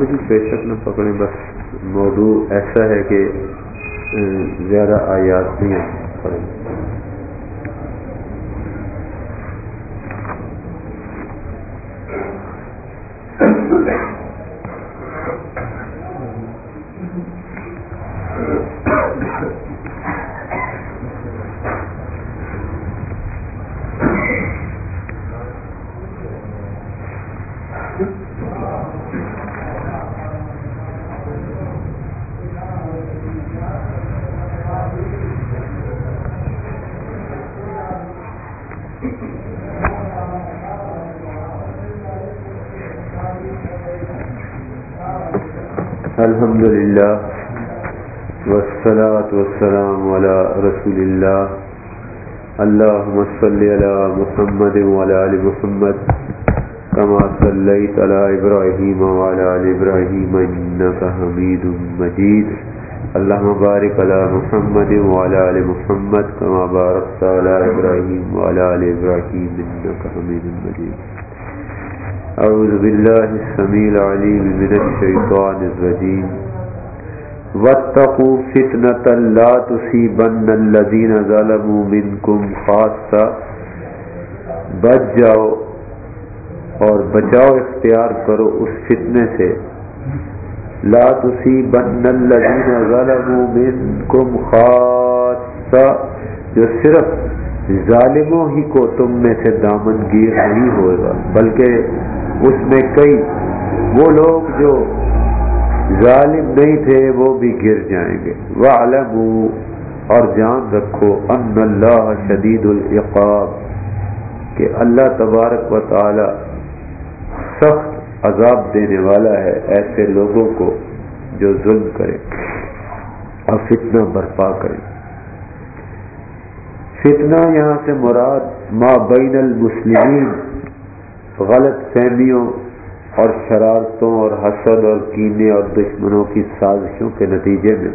قرآن بے شک نہ پکڑیں بس موضوع ایسا ہے کہ زیادہ آیات نہیں پڑھیں والسلام على رسول اللہ اللہم صلی علی محمد وعلى آل محمد كما صلیت علی ابراہیم وعلى آل ابراہیم انکا حمید مجید اللہم بارک علی محمد وعلى آل محمد كما بارکت علی ابراہیم وعلى آل ابراہیم انکا حمید مجید أعوذ بالله السميع العليم من الشيطان الرجيم. واتقوا فتنة لا تصيبن الذين ظلموا منكم خاصة. بچ جاؤ اور بچاؤ اختیار کرو اس فتنے سے. لا تصيبن الذين ظلموا منكم خاصة. جو صرف ظالموں ہی کو تم میں سے دامن گیر نہیں ہوگا بلکہ اس میں کئی وہ لوگ جو ظالم نہیں تھے وہ بھی گر جائیں گے۔ وہ اور جان رکھو ان اللہ شدید العقاب کہ اللہ تبارک و تعالی سخت عذاب دینے والا ہے ایسے لوگوں کو جو ظلم کرے اور فتنہ برپا کرے۔ فتنہ یہاں سے مراد ما بین المسلمین غلط فہمیوں اور شرارتوں اور حسد اور کینے اور دشمنوں کی سازشوں کے نتیجے میں۔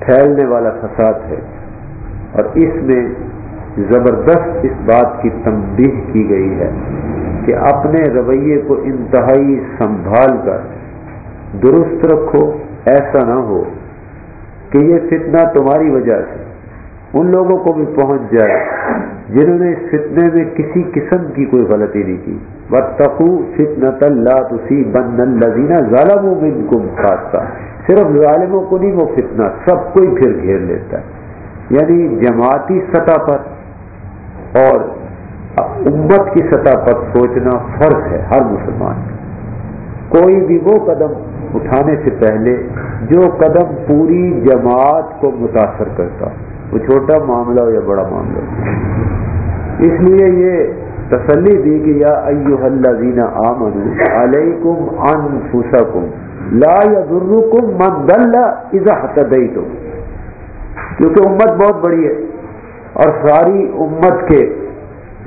پھیلنے والا فساد ہے۔ اور اس میں زبردست اس بات کی تنبیہ کی گئی ہے کہ اپنے رویے کو انتہائی سنبھال کر، درست رکھو، ایسا نہ ہو کہ یہ فتنہ تمہاری وجہ سے ان لوگوں کو بھی پہنچ جائے جنہوں نے اس فتنے میں کسی قسم کی کوئی غلطی نہیں کی۔ بتقو فتنت اللہ تسی بن الزینہ ظالم کم خاصہ صرف ظالموں کو نہیں، وہ فتنہ سب کوئی پھر گھیر لیتا ہے۔ یعنی جماعتی سطح پر اور امت کی سطح پر سوچنا فرض ہے ہر مسلمان۔ کوئی بھی وہ قدم اٹھانے سے پہلے جو قدم پوری جماعت کو متاثر کرتا وہ چھوٹا معاملہ ہو یا بڑا معاملہ ہو؟ اس لیے یہ تسلی دی کہ یا ایو الذین آمنوا علیکم انفسکم لا یضرکم من ضل اذا اهتدیتم کیونکہ امت بہت بڑی ہے اور ساری امت کے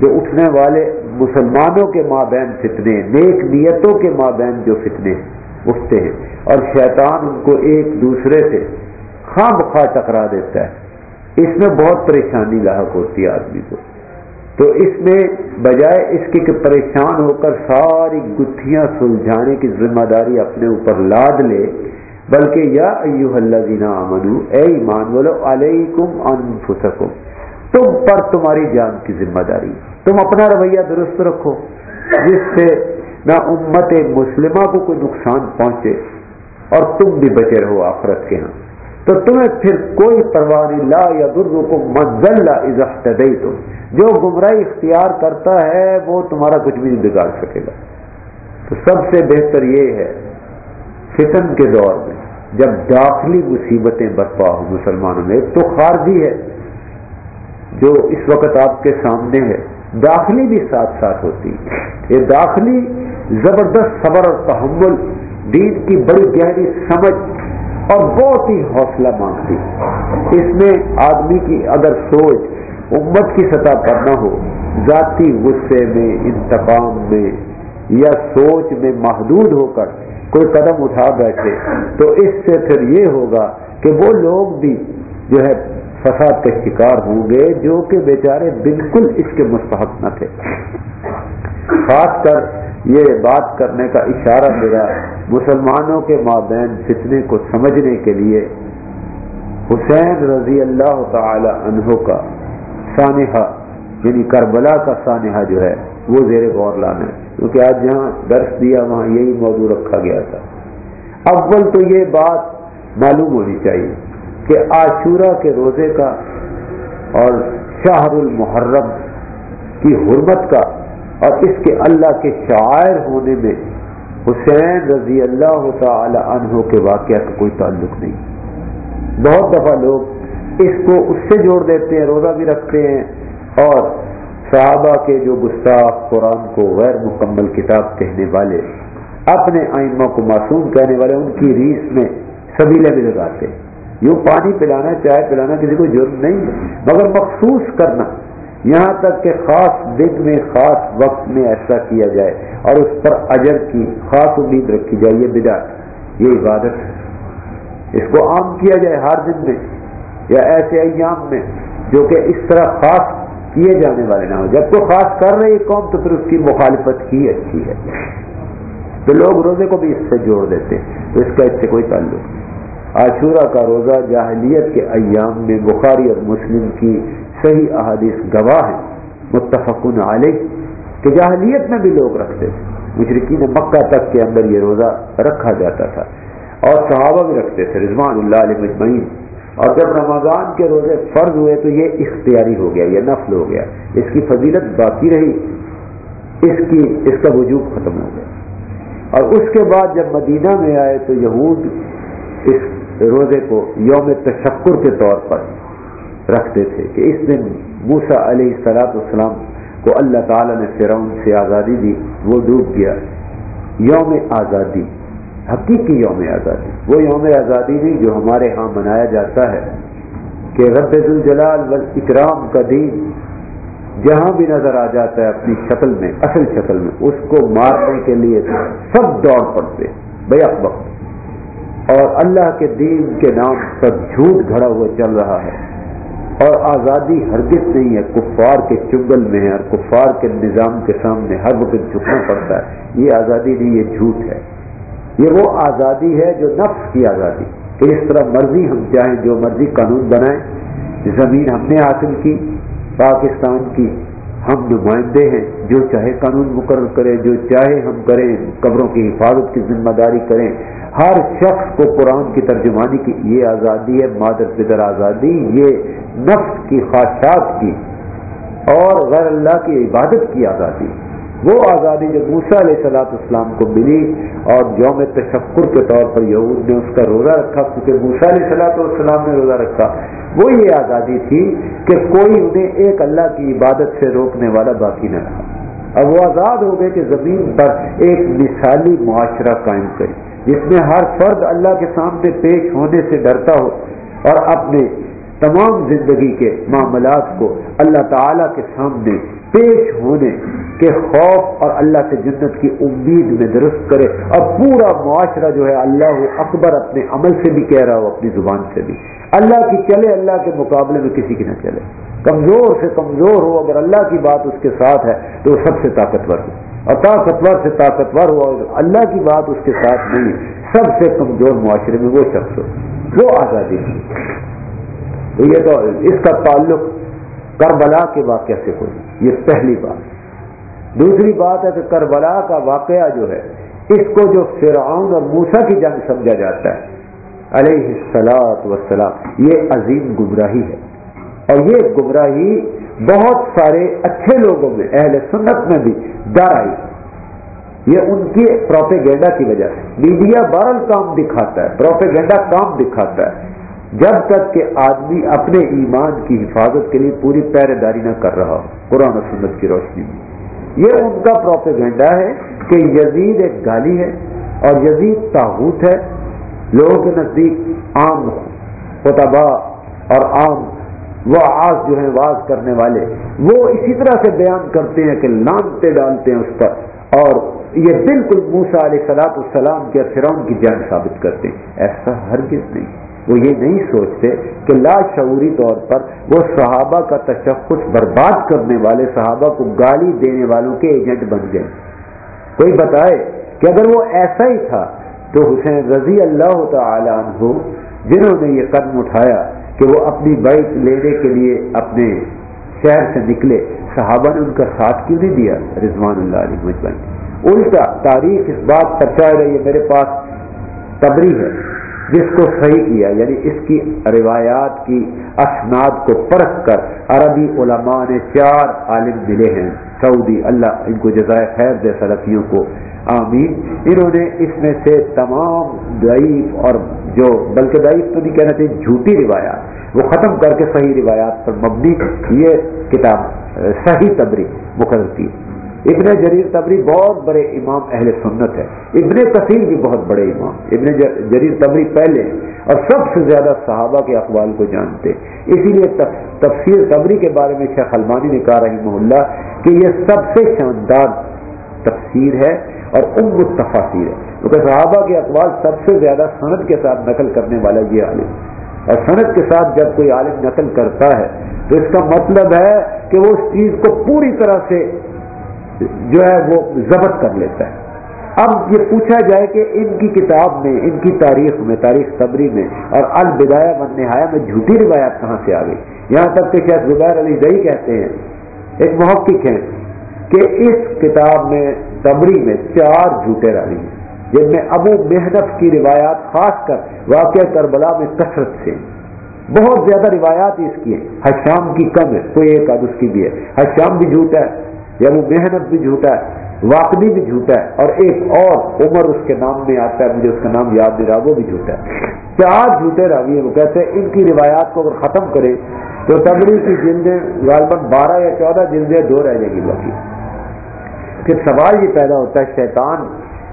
جو اٹھنے والے مسلمانوں کے مابین فتنے، نیک نیتوں کے مابین جو فتنے اٹھتے ہیں اور شیطان ان کو ایک دوسرے سے خواہ بخواہ ٹکرا دیتا ہے۔ اس میں بہت پریشانی لاحق ہوتی ہے آدمی کو۔ تو اس میں بجائے اس کے کہ پریشان ہو کر ساری گتھیاں سلجھانے کی ذمہ داری اپنے اوپر لاد لے، بلکہ یا ایو اللہ دینا امنو اے ایمان بولو علیکم انفسکم، تم پر تمہاری جان کی ذمہ داری۔ تم اپنا رویہ درست رکھو، جس سے نہ امت مسلمہ کو کوئی نقصان پہنچے اور تم بھی بچے رہو آخرت کے ہاں۔ تو تمہیں پھر کوئی پرواہ نہیں، لا یا درو کو مزل تم جو گمراہی اختیار کرتا ہے، وہ تمہارا کچھ بھی نہیں بگاڑ سکے گا۔ تو سب سے بہتر یہ ہے، فتن کے دور میں جب داخلی مصیبتیں برپا ہو مسلمانوں میں، ایک تو خارجی ہے، جو اس وقت آپ کے سامنے ہے، داخلی بھی ساتھ ساتھ ہوتی یہ داخلی زبردست صبر اور تحمل، دین کی بڑی گہری سمجھ اور بہت ہی حوصلہ مانگتی اس میں آدمی کی اگر سوچ امت کی سطح پر نہ ہو، ذاتی غصے میں، انتقام میں یا سوچ میں محدود ہو کر کوئی قدم اٹھا بیٹھے، تو اس سے پھر یہ ہوگا کہ وہ لوگ بھی جو ہے فساد کے شکار ہوں گے، جو کہ بیچارے بالکل اس کے مستحق نہ تھے۔ خاص کر یہ بات کرنے کا اشارہ میرا مسلمانوں کے مابین فتنے کو سمجھنے کے لیے حسین رضی اللہ تعالی عنہ کا سانحہ یعنی کربلا کا سانحہ جو ہے، وہ زیر غور لانا ہے۔ کیونکہ آج جہاں درس دیا، وہاں یہی موضوع رکھا گیا تھا۔ اول تو یہ بات معلوم ہونی چاہیے کہ عاشورہ کے روزے کا اور شاہر المحرم کی حرمت کا اور اس کے اللہ کے شاعر ہونے میں حسین رضی اللہ تعالی عنہ کے واقعہ کا کوئی تعلق نہیں۔ بہت دفعہ لوگ اس کو اس سے جوڑ دیتے ہیں، روزہ بھی رکھتے ہیں اور صحابہ کے جو گستاخ قرآن کو غیر مکمل کتاب کہنے والے، اپنے آئمہ کو معصوم کہنے والے، ان کی ریس میں سبیلے بھی لگاتے ہیں۔ یوں پانی پلانا چائے پلانا کسی کو جرم نہیں ہے، مگر مخصوص کرنا۔ یہاں تک کہ خاص دن میں، خاص وقت میں ایسا کیا جائے اور اس پر اجر کی خاص امید رکھی جائے، یہ بدا یہ عبادت ہے۔ اس کو عام کیا جائے ہر دن میں یا ایسے ایام میں جو کہ اس طرح خاص کیے جانے والے نہ ہو جب کوئی خاص کر رہی قوم تو پھر اس کی مخالفت کی اچھی ہے۔ تو لوگ روزے کو بھی اس سے جوڑ دیتے ہیں، تو اس کا اس سے کوئی تعلق نہیں۔ عاشورہ کا روزہ جاہلیت کے ایام میں بخاری اور مسلم کی صحیح احادیث گواہ ہیں۔ متفق علیہ کہ جاہلیت میں بھی لوگ رکھتے تھے۔ مشرقین مکہ تک کے اندر یہ روزہ رکھا جاتا تھا۔ اور صحابہ بھی رکھتے تھے، رضوان اللہ علیہ مجمعین۔ اور جب رمضان کے روزے فرض ہوئے تو یہ اختیاری ہو گیا، یہ نفل ہو گیا۔ اس کی فضیلت باقی رہی۔ اس کی، اس کا وجوب ختم ہو گیا۔ اور اس کے بعد جب مدینہ میں آئے تو یہود اس روزے کو یوم تشکر کے طور پر رکھتے تھے کہ اس دن موسا علیہ سلاط اسلام کو اللہ تعالیٰ نے فرعون سے آزادی دی، وہ ڈوب گیا۔ یوم آزادی، حقیقی یوم آزادی۔ وہ یوم آزادی نہیں جو ہمارے ہاں منایا جاتا ہے کہ رب الجلال والاکرام کا دین جہاں بھی نظر آ جاتا ہے اپنی شکل میں، اصل شکل میں، اس کو مارنے کے لیے سب دوڑ پڑتے بے وقت۔ اور اللہ کے دین کے نام پر جھوٹ گھڑا ہوا چل رہا ہے اور آزادی ہرگز نہیں ہے، کفار کے چنگل میں ہے اور کفار کے نظام کے سامنے ہر وقت جھکنا پڑتا ہے۔ یہ آزادی نہیں، یہ جھوٹ ہے۔ یہ وہ آزادی ہے جو نفس کی آزادی۔ کہ اس طرح مرضی ہم چاہیں جو مرضی قانون بنائیں۔ زمین ہم نے حاصل کی، پاکستان کی ہم نمائندے ہیں، جو چاہے قانون مقرر کرے جو چاہے ہم کریں، قبروں کی حفاظت کی ذمہ داری کریں، ہر شخص کو قرآن کی ترجمانی کی یہ آزادی ہے، مادر پدر آزادی، یہ نفس کی خواہشات کی اور غیر اللہ کی عبادت کی آزادی۔ وہ آزادی جو موسا علیہ صلاح اسلام کو ملی اور یوم تشکر کے طور پر یہود نے اس کا روزہ رکھا، کیونکہ موسا علیہ صلاح السلام نے روزہ رکھا۔ وہ یہ آزادی تھی کہ کوئی انہیں ایک اللہ کی عبادت سے روکنے والا باقی نہ رہا۔ اب وہ آزاد ہو گئے کہ زمین پر ایک مثالی معاشرہ قائم کرے، جس میں ہر فرد اللہ کے سامنے پیش ہونے سے ڈرتا ہو اور اپنے تمام زندگی کے معاملات کو اللہ تعالی کے سامنے پیش ہونے کے خوف اور اللہ سے جنت کی امید میں درست کرے اور پورا معاشرہ جو ہے اللہ اکبر اپنے عمل سے بھی کہہ رہا ہو، اپنی زبان سے بھی۔ اللہ کی چلے، اللہ کے مقابلے میں کسی کی نہ چلے۔ کمزور سے کمزور ہو، اگر اللہ کی بات اس کے ساتھ ہے تو وہ سب سے طاقتور ہو۔ اور طاقتور سے طاقتور ہو اگر اللہ کی بات اس کے ساتھ نہیں، سب سے کمزور معاشرے میں وہ شخص ہو وہ آزادی تو یہ تو اس کا تعلق کربلا کے واقعہ سے ہوئی یہ پہلی بات. دوسری بات ہے کہ کربلا کا واقعہ جو ہے، اس کو جو فرعون اور موسا کی جنگ سمجھا جاتا ہے، علیہ السلاط وسلام یہ عظیم گمراہی ہے. اور یہ گمراہی بہت سارے اچھے لوگوں میں، اہل سنت میں بھی ڈر آئی. یہ ان کی پروپیگینڈا کی وجہ سے. میڈیا بارل کام دکھاتا ہے پروپیگینڈا کام دکھاتا ہے. جب تک کہ آدمی اپنے ایمان کی حفاظت کے لیے پوری پہرے داری نہ کر رہا قرآن و سنت کی روشنی میں۔ یہ ان کا پروپیگنڈا ہے کہ یزید ایک گالی ہے اور یزید تاحوت ہے۔ لوگوں کے نزدیک عام خطبہ اور عام وہ آس جو ہیں واز کرنے والے، وہ اسی طرح سے بیان کرتے ہیں کہ لانتے ڈالتے ہیں اس پر۔ اور یہ بالکل موسا علیہ سلاط السلام کے فرعون کی جان ثابت کرتے ہیں۔ ایسا ہرگز نہیں۔ وہ یہ نہیں سوچتے کہ لاشعوری طور پر وہ صحابہ کا تشخص برباد کرنے والے صحابہ کو گالی دینے والوں کے ایجنٹ بن گئے۔ کوئی بتائے کہ اگر وہ ایسا ہی تھا تو حسین رضی اللہ تعالی عنہ، جنہوں نے یہ قدم اٹھایا کہ وہ اپنی بائک لینے کے لیے اپنے شہر سے نکلے، صحابہ نے ان کا ساتھ کیوں نہیں دیا؟ رضوان اللہ علیہ مجمع الٹا تاریخ اس بات پر چاہ رہی ہے، میرے پاس تبری ہے۔ جس کو صحیح کیا یعنی اس کی روایات کی اسناد کو پرکھ کر عربی علماء نے چار عالم ملے ہیں، سعودی، اللہ ان کو جزائے خیر دے، سلفیوں کو، آمین۔ انہوں نے اس میں سے تمام ضعیف اور جو، بلکہ ضعیف تو نہیں کہنا چاہیے، جھوٹی روایات، وہ ختم کر کے صحیح روایات پر مبنی یہ کتاب، صحیح تبری مقرر کی۔ ابن جریر تبری بہت بڑے امام اہل سنت ہے ابن کثیر بھی بہت بڑے امام ابن جریر تبری پہلے اور سب سے زیادہ صحابہ کے اقوال کو جانتے اسی لیے تفسیر تبری کے بارے میں شیخ المانی نے کہا رہی محلہ کہ یہ سب سے شاندار تفسیر ہے اور ام تفاصیر ہے۔ کیونکہ صحابہ کے اقوال سب سے زیادہ صنعت کے ساتھ نقل کرنے والا یہ عالم اور صنعت کے ساتھ جب کوئی عالم نقل کرتا ہے تو اس کا مطلب ہے کہ وہ اس چیز کو پوری طرح سے جو ہے وہ ضبط کر لیتا ہے۔ اب یہ پوچھا جائے کہ ان کی کتاب میں، ان کی تاریخ میں، تاریخ صبری میں اور البدایا من نہایا میں جھوٹی روایات کہاں سے آ گئی؟ یہاں تک کہ شاید زبیر علی دئی کہتے ہیں، ایک محقق ہیں کہ اس کتاب میں تبری میں چار جھوٹے راوی ہیں، جن میں ابو محنت کی روایات خاص کر واقع کربلا میں کثرت سے بہت زیادہ روایات اس کی ہیں۔ حشام کی کم ہے، کوئی ایک آدھ اس کی بھی ہے۔ حشام بھی جھوٹا ہے۔ یا وہ محنت بھی جھوٹا ہے، واقعی بھی جھوٹا ہے، اور ایک اور عمر اس کے نام میں آتا ہے، مجھے اس کا نام یاد نہیں رہا، وہ بھی جھوٹا ہے۔ چار جھوٹے راوی ہیں؟ وہ کہتے ہیں، ان کی روایات کو اگر ختم کرے تو تبری کی جلدیں غالباً بارہ یا چودہ جلدیں دو رہ جائیں گی باقی۔ پھر سوال یہ پیدا ہوتا ہے، شیطان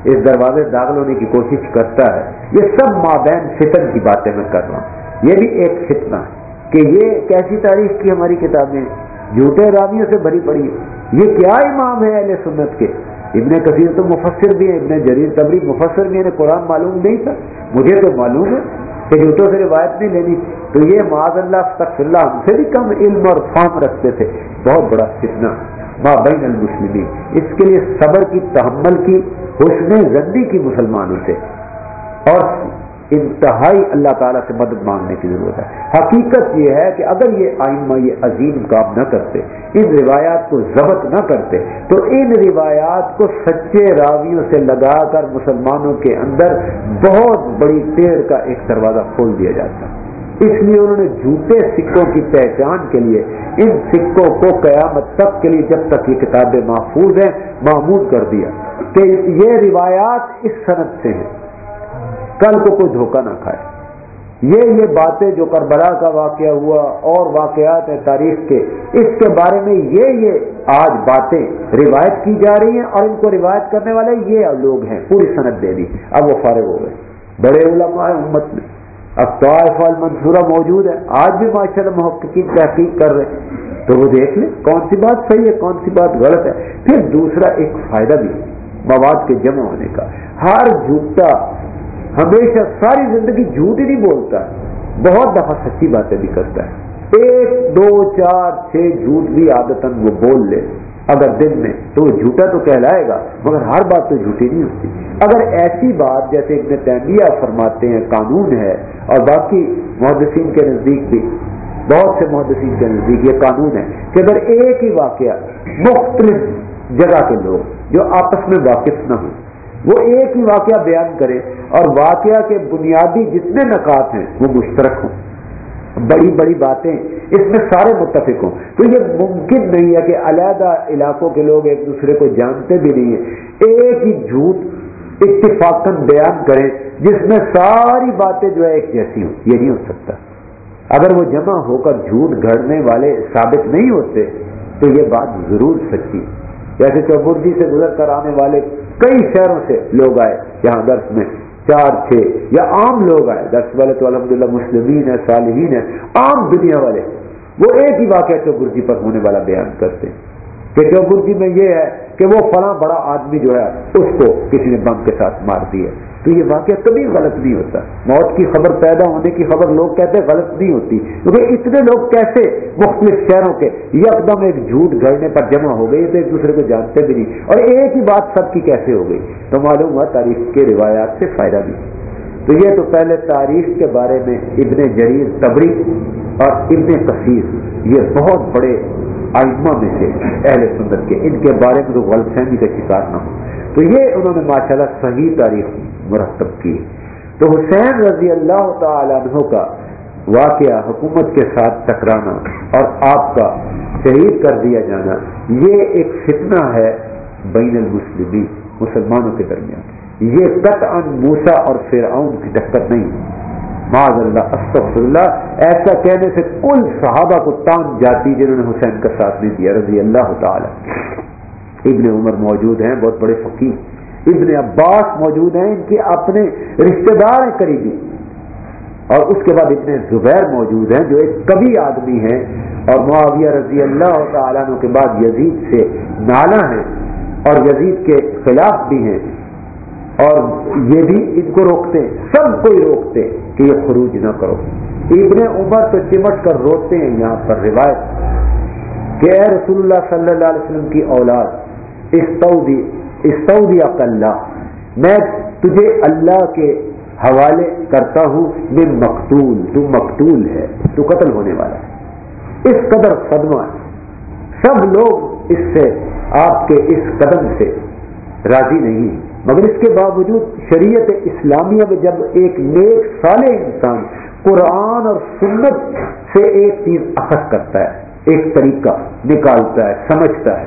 اس دروازے داخل ہونے کی کوشش کرتا ہے۔ یہ سب مابین فتن کی باتیں میں کر رہا ہوں۔ یہ بھی ایک فتنہ ہے کہ یہ کیسی تاریخ کی ہماری کتابیں جھوٹے راویوں سے بھری پڑی ہے۔ یہ کیا امام ہے اہل سنت کے؟ ابن کثیر تو مفسر بھی ہے ابن جریر تبری مفسر بھی ہے قرآن معلوم نہیں تھا۔ مجھے تو معلوم ہے کہ جھوٹوں سے روایت نہیں لینی۔ تو یہ معاذ اللہ تک اللہ ہم سے بھی کم علم اور فام رکھتے تھے۔ بہت بڑا فتنہ۔ ماں بین المسلمین۔ اس کے لیے صبر کی، تحمل کی، حسن زندی کی مسلمانوں سے۔ اور انتہائی اللہ تعالیٰ سے مدد مانگنے کی ضرورت ہے۔ حقیقت یہ ہے کہ اگر یہ آئمہ یہ عظیم کام نہ کرتے، ان روایات کو ضبط نہ کرتے، تو ان روایات کو سچے راویوں سے لگا کر مسلمانوں کے اندر بہت بڑی تیر کا ایک دروازہ کھول دیا جاتا۔ اس لیے انہوں نے جھوٹے سکوں کی پہچان کے لیے، ان سکوں کو قیامت تک کے لیے جب تک یہ کتابیں محفوظ ہیں معمول کر دیا کہ یہ روایات اس صنعت سے ہیں۔ کل کو کوئی دھوکہ نہ کھائے۔ یہ یہ باتیں جو کربلا کا واقعہ ہوا اور واقعات ہیں تاریخ کے، اس کے بارے میں یہ یہ آج باتیں روایت کی جا رہی ہیں اور ان کو روایت کرنے والے یہ لوگ ہیں، پوری صنعت دے دی۔ اب وہ فارغ ہو گئے۔ بڑے علماء ہیں امت میں۔ اب طائف المنصورہ موجود ہے۔ آج بھی ماشاء اللہ محققین تحقیق کر رہے ہیں۔ تو وہ دیکھ لیں، کون سی بات صحیح ہے، کون سی بات غلط ہے۔ پھر دوسرا ایک فائدہ بھی مواد کے جمع ہونے کا۔ ہر جھوٹا ہمیشہ ساری زندگی جھوٹ ہی نہیں بولتا بہت دفعہ سچی باتیں بھی کرتا ہے۔ ایک، دو، چار، چھ جھوٹ بھی عادت وہ بول لے۔ اگر دن میں تو وہ جھوٹا تو کہلائے گا، مگر ہر بات تو جھوٹی نہیں ہوتی۔ اگر ایسی بات جیسے ابن تیمیہ فرماتے ہیں، قانون ہے، اور باقی محدثین کے نزدیک بھی، بہت سے محدثین کے نزدیک یہ قانون ہے کہ اگر ایک ہی واقعہ مختلف جگہ کے لوگ جو آپس میں واقف نہ ہوں وہ ایک ہی واقعہ بیان کرے اور واقعہ کے بنیادی جتنے نکات ہیں، وہ مشترک ہوں۔ بڑی بڑی باتیں اس میں سارے متفق ہوں۔ تو یہ ممکن نہیں ہے کہ علیحدہ علاقوں کے لوگ ایک دوسرے کو جانتے بھی نہیں ہیں۔ ایک ہی جھوٹ اتفاق بیان کریں جس میں ساری باتیں جو ہے ایک جیسی ہوں، یہ نہیں ہو سکتا۔ اگر وہ جمع ہو کر جھوٹ گھڑنے والے ثابت نہیں ہوتے، تو یہ بات ضرور سچی جیسے چوبردی سے گزر کر آنے والے کئی شہروں سے لوگ آئے، یہاں درس میں چار، چھ یا عام لوگ آئے۔ درس والے تو الحمد للہ مسلمین ہے صالحین ہے عام دنیا والے۔ وہ ایک ہی واقعہ چوبردی پر ہونے والا بیان کرتے ہیں کہ چوبردی میں یہ ہے کہ وہ فلاں بڑا آدمی جو ہے، اس کو کسی نے بم کے ساتھ مار دیا۔ تو یہ واقعہ کبھی غلط نہیں ہوتا۔ موت کی خبر پیدا ہونے کی خبر لوگ کہتے ہیں غلط نہیں ہوتی۔ کیونکہ اتنے لوگ کیسے مختلف شہروں کے یکدم ایک جھوٹ گھڑنے پر جمع ہو گئی تو ایک دوسرے کو جانتے بھی نہیں۔ اور ایک ہی بات سب کی کیسے ہو گئی؟ تو معلوم ہوا تاریخ کے روایات سے فائدہ بھی۔ تو یہ تو پہلے تاریخ کے بارے میں ابن جریر تبری اور ابن کثیر یہ بہت بڑے آئمہ میں سے اہل سندر کے، ان کے بارے میں تو غلط فہمی کا شکار نہ ہو۔ تو یہ انہوں نے ماشاءاللہ صحیح تاریخ مرتب کی۔ تو حسین رضی اللہ تعالیٰ عنہ کا واقعہ حکومت کے ساتھ ٹکرانا اور آپ کا شہید کر دیا جانا، یہ ایک فتنہ ہے بین المسلمین، مسلمانوں کے درمیان۔ یہ قطعا موسا اور فرعون کی ٹکر نہیں۔ معذ اللہ استغفر اللہ ایسا کہنے سے کل صحابہ کو تان جاتی جنہوں نے حسین کا ساتھ نہیں دیا، رضی اللہ تعالی ابن عمر موجود ہیں، بہت بڑے فقیر ابن عباس موجود ہیں، ان کے اپنے رشتہ دار ہیں قریبی۔ اور اس کے بعد ابن زبیر موجود ہیں، جو ایک کبھی آدمی ہیں۔ اور معاویہ رضی اللہ تعالیٰ کے بعد یزید سے نالا ہیں۔ اور یزید کے خلاف بھی ہیں۔ اور یہ بھی ان کو روکتے ہیں۔ سب کو ہی روکتے کہ یہ خروج نہ کرو۔ ابن عمر تو چمٹ کر روتے ہیں یہاں پر روایت۔ کہ اے رسول اللہ صلی اللہ علیہ وسلم کی اولاد اس استودیا اللہ میں تجھے اللہ کے حوالے کرتا ہوں۔ میں مقتول، تو مقتول ہے، تو قتل ہونے والا ہے۔ اس قدر صدمہ ہے۔ سب لوگ اس سے، آپ کے اس قدم سے راضی نہیں مگر اس کے باوجود شریعت اسلامیہ میں جب ایک نیک سال انسان قرآن اور سنت سے ایک چیز اخذ کرتا ہے، ایک طریقہ نکالتا ہے، سمجھتا ہے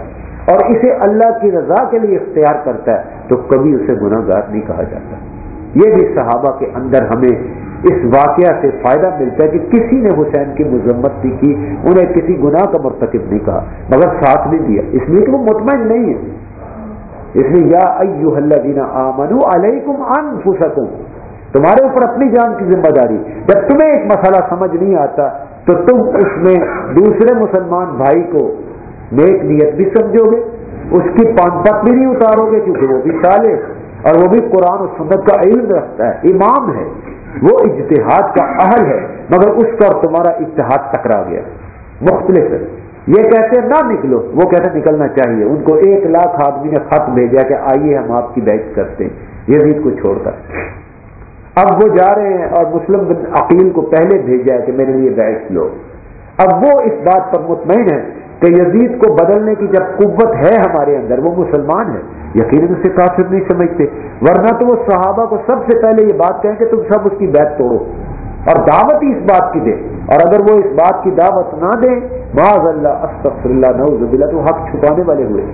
اور اسے اللہ کی رضا کے لیے اختیار کرتا ہے، تو کبھی اسے گناہ گار نہیں کہا جاتا۔ یہ بھی صحابہ کے اندر ہمیں اس واقعہ سے فائدہ ملتا ہے کہ کسی نے حسین کی مذمت نہیں کی، انہیں کسی گناہ کا مرتکب نہیں کہا۔ مگر ساتھ بھی دیا۔ اس لیے کہ وہ مطمئن نہیں ہے اس لیے، یا دینا آمن علیکم انفسکم. تمہارے اوپر اپنی جان کی ذمہ داری۔ جب تمہیں ایک مسئلہ سمجھ نہیں آتا، تو تم اس میں دوسرے مسلمان بھائی کو نیک نیت بھی سمجھو گے، اس کی پانپت بھی نہیں اتارو گے، کیونکہ وہ بھی سالے اور وہ بھی قرآن و سنت کا علم رکھتا ہے، امام ہے، وہ اجتہاد کا اہل ہے، مگر اس پر تمہارا اتحاد ٹکرا گیا۔ مختلف ہے۔ یہ کہتے نہ نکلو۔ وہ کہتے نکلنا چاہیے۔ ان کو ایک لاکھ آدمی نے خط بھیجا کہ آئیے ہم آپ کی بیٹھ کرتے ہیں۔ یہ کو چھوڑ کر۔ اب وہ جا رہے ہیں اور مسلم بن عقیل کو پہلے بھیجا ہے کہ میرے لیے بیٹھ لو۔ اب وہ اس بات پر مطمئن ہے کہ یزید کو بدلنے کی جب قوت ہے ہمارے اندر، وہ مسلمان ہے۔ یقیناً اسے کافر نہیں سمجھتے۔ ورنہ تو وہ صحابہ کو سب سے پہلے یہ بات کہیں کہ تم سب اس کی بیت توڑو۔ اور دعوت ہی اس بات کی دے۔ اور اگر وہ اس بات کی دعوت نہ دے، معاذ اللہ استغفر اللہ نعوذ باللہ، تو حق چھپانے والے ہوئے۔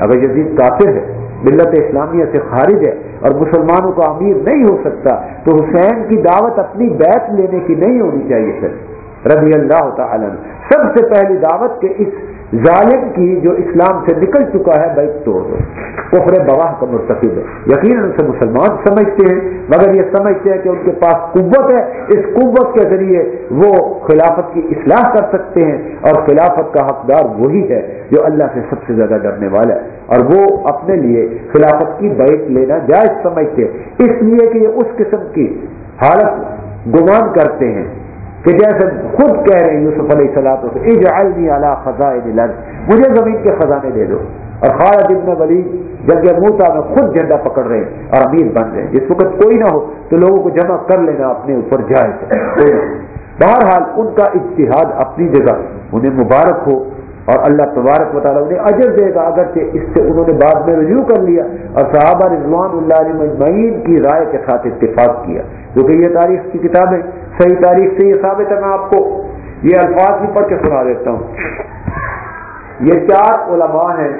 اگر یزید کافر ہے، ملت اسلامیہ سے خارج ہے اور مسلمانوں کا امیر نہیں ہو سکتا، تو حسین کی دعوت اپنی بیت لینے کی نہیں ہونی چاہیے سر رضی اللہ تعالی سب سے پہلی دعوت کے اس ظالم کی جو اسلام سے نکل چکا ہے بیت توڑ دو۔ کفر بواہ کا مرتکب ہے یقیناً اسے مسلمان سمجھتے ہیں، مگر یہ سمجھتے ہیں کہ ان کے پاس قوت ہے۔ اس قوت کے ذریعے وہ خلافت کی اصلاح کر سکتے ہیں، اور خلافت کا حقدار وہی ہے جو اللہ سے سب سے زیادہ ڈرنے والا ہے۔ اور وہ اپنے لیے خلافت کی بیت لینا جائز سمجھتے اس لیے کہ یہ اس قسم کی حالت گمان کرتے ہیں۔ کہ جیسے خود کہہ رہے ہیں یوسف علیہ السلام اجعلنی علی خزائن الارض. مجھے زمین کے خزانے دے دو۔ اور خالد ابن ولید جنگ موتا میں خود جھنڈا پکڑ رہے ہیں اور امیر بن رہے ہیں۔ جس وقت کوئی نہ ہو تو لوگوں کو جمع کر لینا اپنے اوپر جائے بہرحال ان کا اتحاد اپنی جگہ، انہیں مبارک ہو۔ اور اللہ تبارک و تعالیٰ انہیں اجر دے گا، اگرچہ اس سے انہوں نے بعد میں رجوع کر لیا۔ اور صحابہ رضوان اللہ علیہ مجمعین کی رائے کے ساتھ اتفاق کیا۔ کیونکہ یہ تاریخ کی کتاب ہے، صحیح تاریخ سے یہ ثابت ہے، میں آپ کو یہ الفاظ بھی پڑھ کے سنا دیتا ہوں۔ یہ چار علماء ہیں،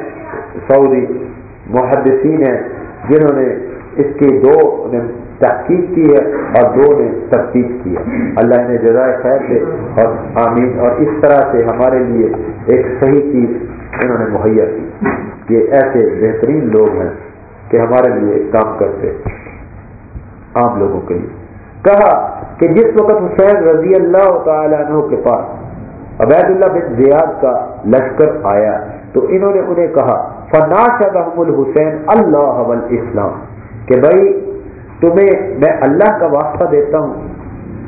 سعودی محدثین ہیں، جنہوں نے اس کی دو تحقیق کی ہے اور دو نے تفتیق کی ہے۔ اللہ نے جزائے خیر دے اور آمین اور اس طرح سے ہمارے لیے ایک صحیح چیز انہوں نے مہیا کی۔ یہ ایسے بہترین لوگ ہیں کہ ہمارے لیے کام کرتے۔ عام لوگوں کے لیے۔ کہا کہ جس وقت حسین رضی اللہ تعالیٰ عنہ کے پاس عبید اللہ بن زیاد کا لشکر آیا تو انہوں نے انہیں کہا فناش الحسین اللہ اسلام کہ بھائی تمہیں میں اللہ کا واسطہ دیتا ہوں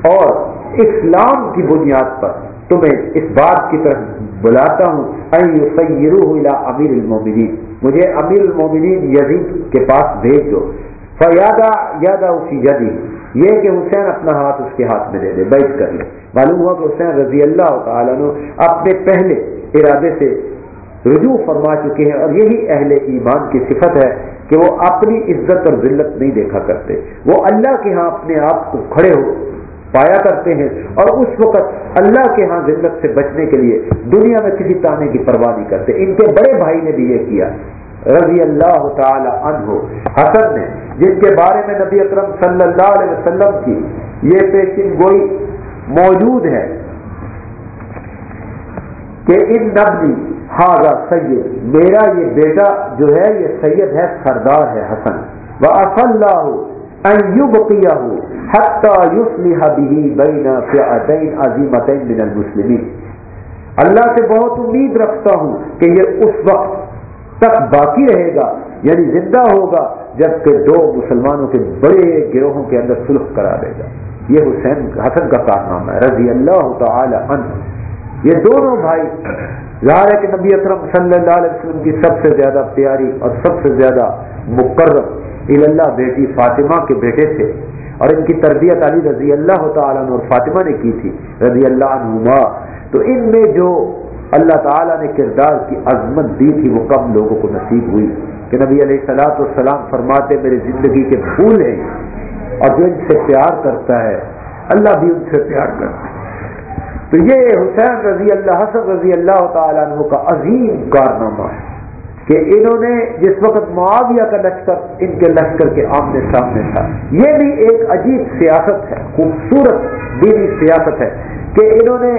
اور اسلام کی بنیاد پر تمہیں اس بات کی طرف بلاتا ہوں۔ امیر المومنین مجھے امیر المومنین یزید کے پاس بھیج دو۔ فیادا یادا اسی جدی یہ کہ حسین اپنا ہاتھ اس کے ہاتھ میں دے دے، بیٹھ کر۔ لے معلوم ہوا کہ حسین رضی اللہ تعالیٰ اپنے پہلے ارادے سے رجوع فرما چکے ہیں اور یہی اہل ایمان کی صفت ہے کہ وہ اپنی عزت اور ذلت نہیں دیکھا کرتے۔ وہ اللہ کے ہاں اپنے آپ کو کھڑے ہو پایا کرتے ہیں اور اس وقت اللہ کے ہاں ذلت سے بچنے کے لیے دنیا میں کسی تانے کی پرواہ نہیں کرتے۔ ان کے بڑے بھائی نے بھی یہ کیا۔ رضی اللہ تعالی عنہ، حسن نے جن کے بارے میں نبی اکرم صلی اللہ علیہ وسلم کی یہ پیشن گوئی موجود ہے کہ ان نبی ہاضا سید، میرا یہ بیٹا جو ہے، یہ سید ہے، سردار ہے، حسن۔ وہ اللہ ہو من المسلمین اللہ سے بہت امید رکھتا ہوں کہ یہ اس وقت تک باقی رہے گا یعنی زندہ ہوگا، جبکہ دو مسلمانوں کے بڑے گروہوں کے اندر سلخ کرا دے گا۔ یہ حسین، حسن کا کارنامہ ہے، رضی اللہ تعالی عنہ۔ یہ دونوں بھائی ظاہر ہے کہ نبی اکرم صلی اللہ علیہ وسلم کی سب سے زیادہ پیاری اور سب سے زیادہ مقرر اللہ بیٹی فاطمہ کے بیٹے تھے۔ اور ان کی تربیت علی رضی اللہ تعالیٰ اور فاطمہ نے کی تھی، رضی اللہ عنہما۔ تو ان میں جو اللہ تعالیٰ نے کردار کی عظمت دی تھی، وہ کم لوگوں کو نصیب ہوئی۔ کہ نبی علیہ السلاط والسلام فرماتے میری زندگی کے پھول ہیں اور جو ان سے پیار کرتا ہے، اللہ بھی ان سے پیار کرتا ہے۔ تو یہ حسین رضی اللہ، حسن رضی اللہ تعالیٰ عنہ کا عظیم کارنامہ ہے کہ انہوں نے جس وقت معاویہ کا لشکر، ان کے لشکر کے آمنے سامنے تھا۔ یہ بھی ایک عجیب سیاست ہے، خوبصورت دینی سیاست ہے کہ انہوں نے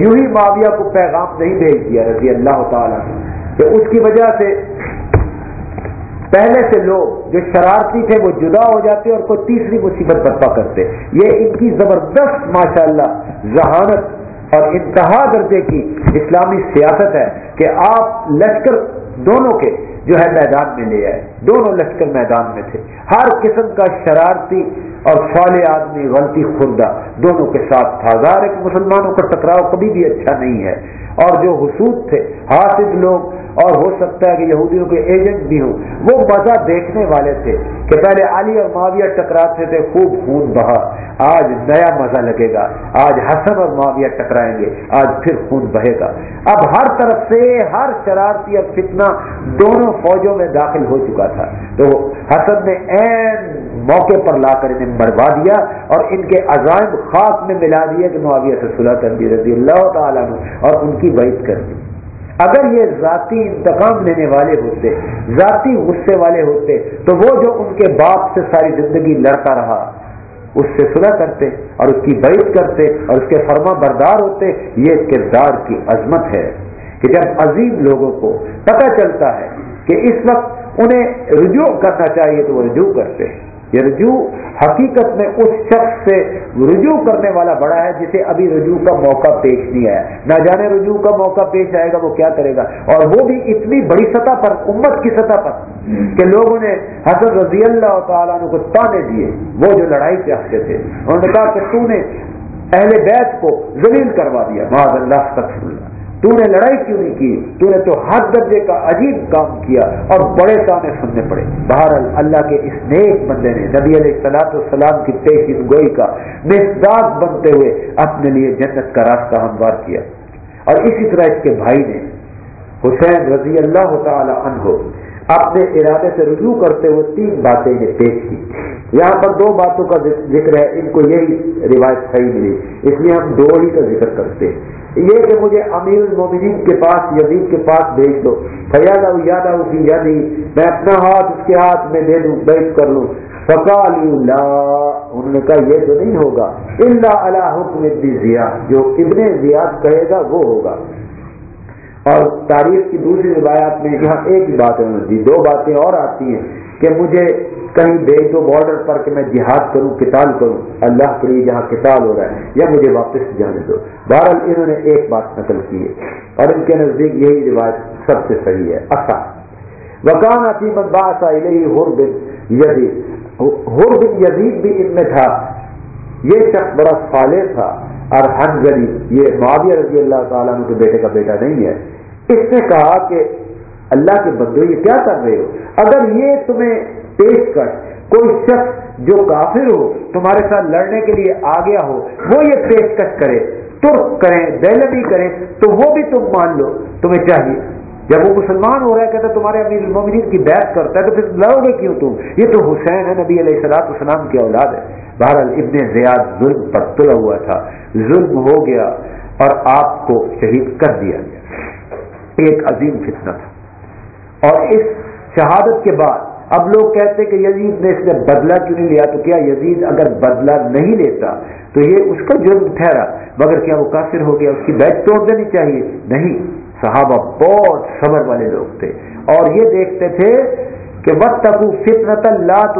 یوں ہی معاویہ کو پیغام نہیں بھیج دیا رضی اللہ تعالیٰ کہ اس کی وجہ سے پہلے سے لوگ جو شرارتی تھے، وہ جدا ہو جاتے اور کوئی تیسری مصیبت برپا کرتے۔ یہ ان کی زبردست ماشاءاللہ ذہانت اور انتہا درجے کی اسلامی سیاست ہے کہ آپ لشکر دونوں کے جو ہے میدان میں لے آئے۔ دونوں لشکر میدان میں تھے۔ ہر قسم کا شرارتی اور فال آدمی، غلطی خوردہ دونوں کے ساتھ تھا۔ ظاہر کہ مسلمانوں کا ٹکراؤ کبھی بھی اچھا نہیں ہے۔ اور جو حسود تھے حاصل لوگ، اور ہو سکتا ہے کہ یہودیوں کے ایجنٹ بھی ہوں، وہ مزہ دیکھنے والے تھے کہ پہلے علی اور معاویہ ٹکراتے تھے، خوب خون بہا، آج نیا مزہ لگے گا، آج حسن اور معاویہ ٹکرائیں گے، آج پھر خون بہے گا۔ اب ہر طرف سے ہر شرارتی اور فتنہ دونوں فوجوں میں داخل ہو چکا تھا۔ تو حسن نے این موقع پر لا کر انہیں مروا دیا اور ان کے عزائم خاص میں ملا دیا کہ معاویہ سے صلاح کر دی رضی اللہ تعالیٰ اور ان کی وعید کر دی۔ اگر یہ ذاتی انتقام لینے والے ہوتے، ذاتی غصے والے ہوتے، تو وہ جو ان کے باپ سے ساری زندگی لڑتا رہا، اس سے صلح کرتے اور اس کی بعید کرتے اور اس کے فرما بردار ہوتے، یہ کردار کی عظمت ہے کہ جب عظیم لوگوں کو پتہ چلتا ہے کہ اس وقت انہیں رجوع کرنا چاہیے تو وہ رجوع کرتے۔ ہیں یہ رجوع حقیقت میں اس شخص سے رجوع کرنے والا بڑا ہے جسے ابھی رجوع کا موقع پیش نہیں آیا۔ نہ جانے رجوع کا موقع پیش آئے گا، وہ کیا کرے گا؟ اور وہ بھی اتنی بڑی سطح پر، امت کی سطح پر، کہ لوگوں نے حضرت رضی اللہ تعالیٰ کو تانے دیے۔ وہ جو لڑائی چاہتے تھے، انہوں نے کہا کہ تو نے اہل بیت کو زمین کروا دیا۔ معاذ اللہ اللہ۔ تو نے لڑائی کیوں نہیں کی؟ تو نے تو ہر درجے کا عجیب کام کیا اور بڑے تانے سننے پڑے۔ بہرحال اللہ کے اس نیک بندے نے نبی علیہ السلاط السلام کی پیشن گوئی کا مزداد بنتے ہوئے اپنے لیے جنت کا راستہ ہموار کیا۔ اور اسی طرح اس کے بھائی نے حسین رضی اللہ تعالی عنہ اپنے ارادے سے رجوع کرتے ہوئے تین باتیں انہیں پیش کی۔ یہاں پر دو باتوں کا ذکر ہے، ان کو یہی روایت صحیح ملی۔ اس لیے ہم دو ہی کا ذکر کرتے ہیں۔ یہ کہ مجھے امیر المومنین کے پاس، یزید کے پاس بھیج دو۔ فیاض یاد اسی یادی میں اپنا ہاتھ اس کے ہاتھ میں دے دوں بیٹھ کر لوں۔ فقال انہوں نے کہا، یہ تو نہیں ہوگا۔ اللہ علیہ حکم ابن زیاد جو ابن زیاد کہے گا، وہ ہوگا۔ اور تاریخ کی دوسری روایات میں یہاں ایک ہی بات ہے۔ دو باتیں اور آتی ہیں کہ مجھے کہیں بھیج دو بارڈر پر کہ میں جہاد کروں کتاب کروں، اللہ کے لیے جہاں کتاب ہو رہا ہے، یا مجھے واپس جانے دو۔ بہرحال انہوں نے ایک بات نقل کی ہے، اور ان کے نزدیک یہی روایت سب سے صحیح ہے۔ اصا وکان عصیمت باسا ہر بن یزید۔ ہر بن یزید بھی ان میں تھا۔ یہ شخص بڑا صالح تھا، اور حنزلی یہ معاویہ رضی اللہ تعالیٰ کے بیٹے کا بیٹا نہیں ہے۔ اس نے کہا کہ اللہ کے بندے یہ کیا کر رہے ہو؟ اگر یہ تمہیں پیش کر۔ کوئی شخص جو کافر ہو، تمہارے ساتھ لڑنے کے لیے آ گیا ہو، وہ یہ پیشکش کرے۔ ترک کریں بیلبی کریں، تو وہ بھی تم مان لو۔ تمہیں چاہیے۔ جب وہ مسلمان ہو رہا ہے، کہتا تمہارے امیر المومنین کی بیعت کرتا ہے، تو پھر لڑو گے کیوں تم؟ یہ تو حسین ہے، نبی علیہ السلاط السلام کی اولاد ہے۔ بہرحال ابن زیاد ظلم پر تلا ہوا تھا۔ ظلم ہو گیا اور آپ کو شہید کر دیا گیا۔ ایک عظیم فتنہ تھا۔ اور اس شہادت کے بعد اب لوگ کہتے کہ یزید نے اس نے بدلہ کیوں نہیں لیا؟ تو کیا یزید اگر بدلہ نہیں لیتا تو یہ اس کا جرم ٹھہرا۔ مگر کیا وہ کافر ہو گیا؟ اس کی بیچ توڑ دینی چاہیے؟ نہیں۔ صحابہ بہت صبر والے لوگ تھے۔ اور یہ دیکھتے تھے کہ وقت فطرت اللہ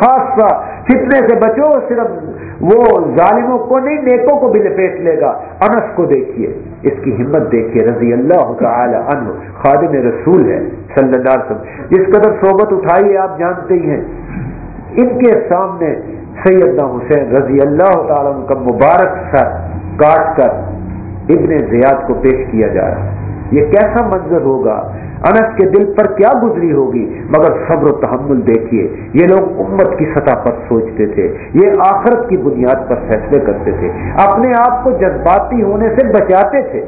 خاصا فتنے سے بچو، صرف وہ ظالموں کو نہیں، نیکوں کو بھی لپیٹ لے گا۔ انس کو دیکھیے۔ اس کی ہمت دیکھیے، رضی اللہ تعالی عنہ خادم رسول ہے، صلی اللہ علیہ وسلم۔ جس قدر صحبت اٹھائی آپ جانتے ہی ہیں۔ ان کے سامنے سیدنا حسین رضی اللہ تعالیٰ عنہ کا مبارک سر کاٹ کر ابن زیاد کو پیش کیا جا رہا۔ ہے یہ کیسا منظر ہوگا؟ انس کے دل پر کیا گزری ہوگی؟ مگر صبر و تحمل دیکھیے، یہ لوگ امت کی سطح پر سوچتے تھے، یہ آخرت کی بنیاد پر فیصلے کرتے تھے، اپنے آپ کو جذباتی ہونے سے بچاتے تھے۔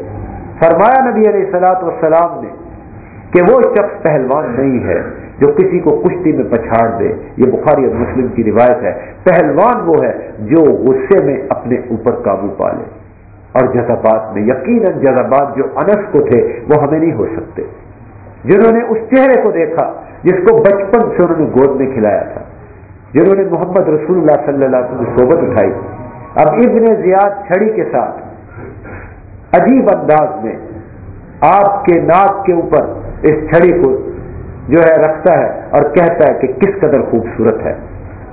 فرمایا نبی علیہ سلاط وسلام نے کہ وہ شخص پہلوان نہیں ہے جو کسی کو کشتی میں پچھاڑ دے۔ یہ بخاری اور مسلم کی روایت ہے۔ پہلوان وہ ہے جو غصے میں اپنے اوپر قابو پا لے۔ اور جذبات میں، یقیناً جذبات جو انس کو تھے، وہ ہمیں نہیں ہو سکتے۔ جنہوں نے اس چہرے کو دیکھا جس کو بچپن سے انہوں نے گود میں کھلایا تھا، جنہوں نے محمد رسول اللہ صلی اللہ علیہ وسلم صحبت اٹھائی۔ اب ابن زیاد چھڑی کے ساتھ عجیب انداز میں آپ کے ناک کے اوپر اس چھڑی کو جو ہے رکھتا ہے اور کہتا ہے کہ کس قدر خوبصورت ہے۔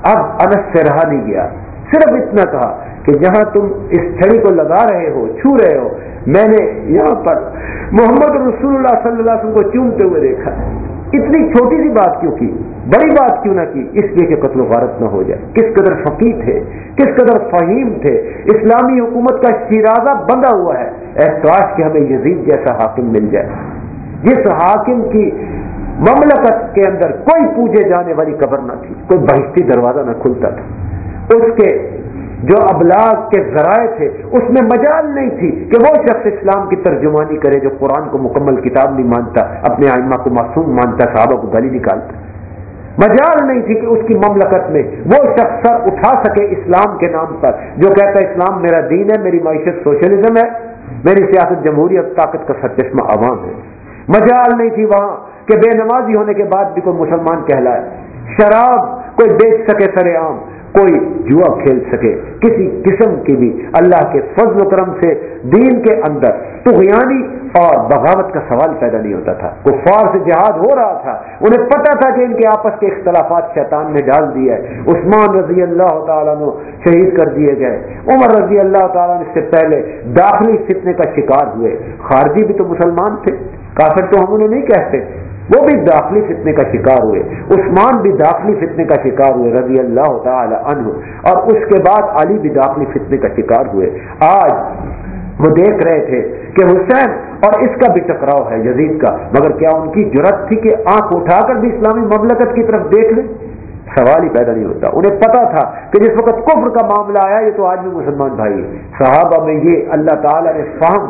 اب انس سے رہا نہیں گیا، صرف اتنا کہا کہ جہاں تم اس چھڑی کو لگا رہے ہو، چھو رہے ہو میں نے یہاں پر محمد رسول اللہ صلی اللہ علیہ وسلم کو چومتے ہوئے دیکھا اتنی چھوٹی سی بات کیوں کی؟ بڑی بات کیوں نہ کی؟ اس لیے کہ قتل و غارت نہ ہو جائے۔ کس قدر فقی تھے، کس قدر فہیم تھے۔ اسلامی حکومت کا شیرازہ بندہ ہوا ہے۔ احساس کہ ہمیں یزید جیسا حاکم مل جائے۔ جس حاکم کی مملکت کے اندر کوئی پوجے جانے والی قبر نہ تھی، کوئی بہشتی دروازہ نہ کھلتا تھا۔ اس کے جو ابلاغ کے ذرائع تھے، اس میں مجال نہیں تھی کہ وہ شخص اسلام کی ترجمانی کرے جو قرآن کو مکمل کتاب نہیں مانتا، اپنے آئمہ کو معصوم مانتا، صحابہ کو گلی نکالتا۔ مجال نہیں تھی کہ اس کی مملکت میں وہ شخص سر اٹھا سکے اسلام کے نام پر، جو کہتا ہے، اسلام میرا دین ہے، میری معیشت سوشلزم ہے، میری سیاست جمہوریت، طاقت کا سرچشمہ عوام ہے۔ مجال نہیں تھی وہاں کہ بے نمازی ہونے کے بعد بھی کوئی مسلمان کہلائے۔ شراب کوئی بیچ سکے سر عام۔ کوئی جوا کھیل سکے کسی قسم کی بھی اللہ کے فضل و کرم سے دین کے اندر تغیانی اور بغاوت کا سوال پیدا نہیں ہوتا تھا۔ کفار سے جہاد ہو رہا تھا۔ انہیں پتا تھا کہ ان کے آپس کے اختلافات شیطان نے ڈال دیے عثمان رضی اللہ تعالیٰ نے شہید کر دیے گئے۔ عمر رضی اللہ تعالیٰ نے اس سے پہلے داخلی فتنے کا شکار ہوئے۔ خارجی بھی تو مسلمان تھے۔ کافر تو ہم انہیں نہیں کہتے۔ وہ بھی داخلی فتنے کا شکار ہوئے، عثمان بھی داخلی فتنے کا شکار ہوئے، رضی اللہ تعالی عنہ، اور اس کے بعد علی بھی داخلی فتنے کا شکار ہوئے۔ آج وہ دیکھ رہے تھے کہ حسین، اور اس کا بھی ٹکراؤ ہے یزید کا، مگر کیا ان کی ضرورت تھی کہ آنکھ اٹھا کر بھی اسلامی مملکت کی طرف دیکھ لیں؟ سوال ہی پیدا نہیں ہوتا۔ انہیں پتا تھا کہ جس وقت کفر کا معاملہ آیا، یہ تو آج بھی مسلمان بھائی صحابہ میں یہ اللہ تعالیٰ نے فہم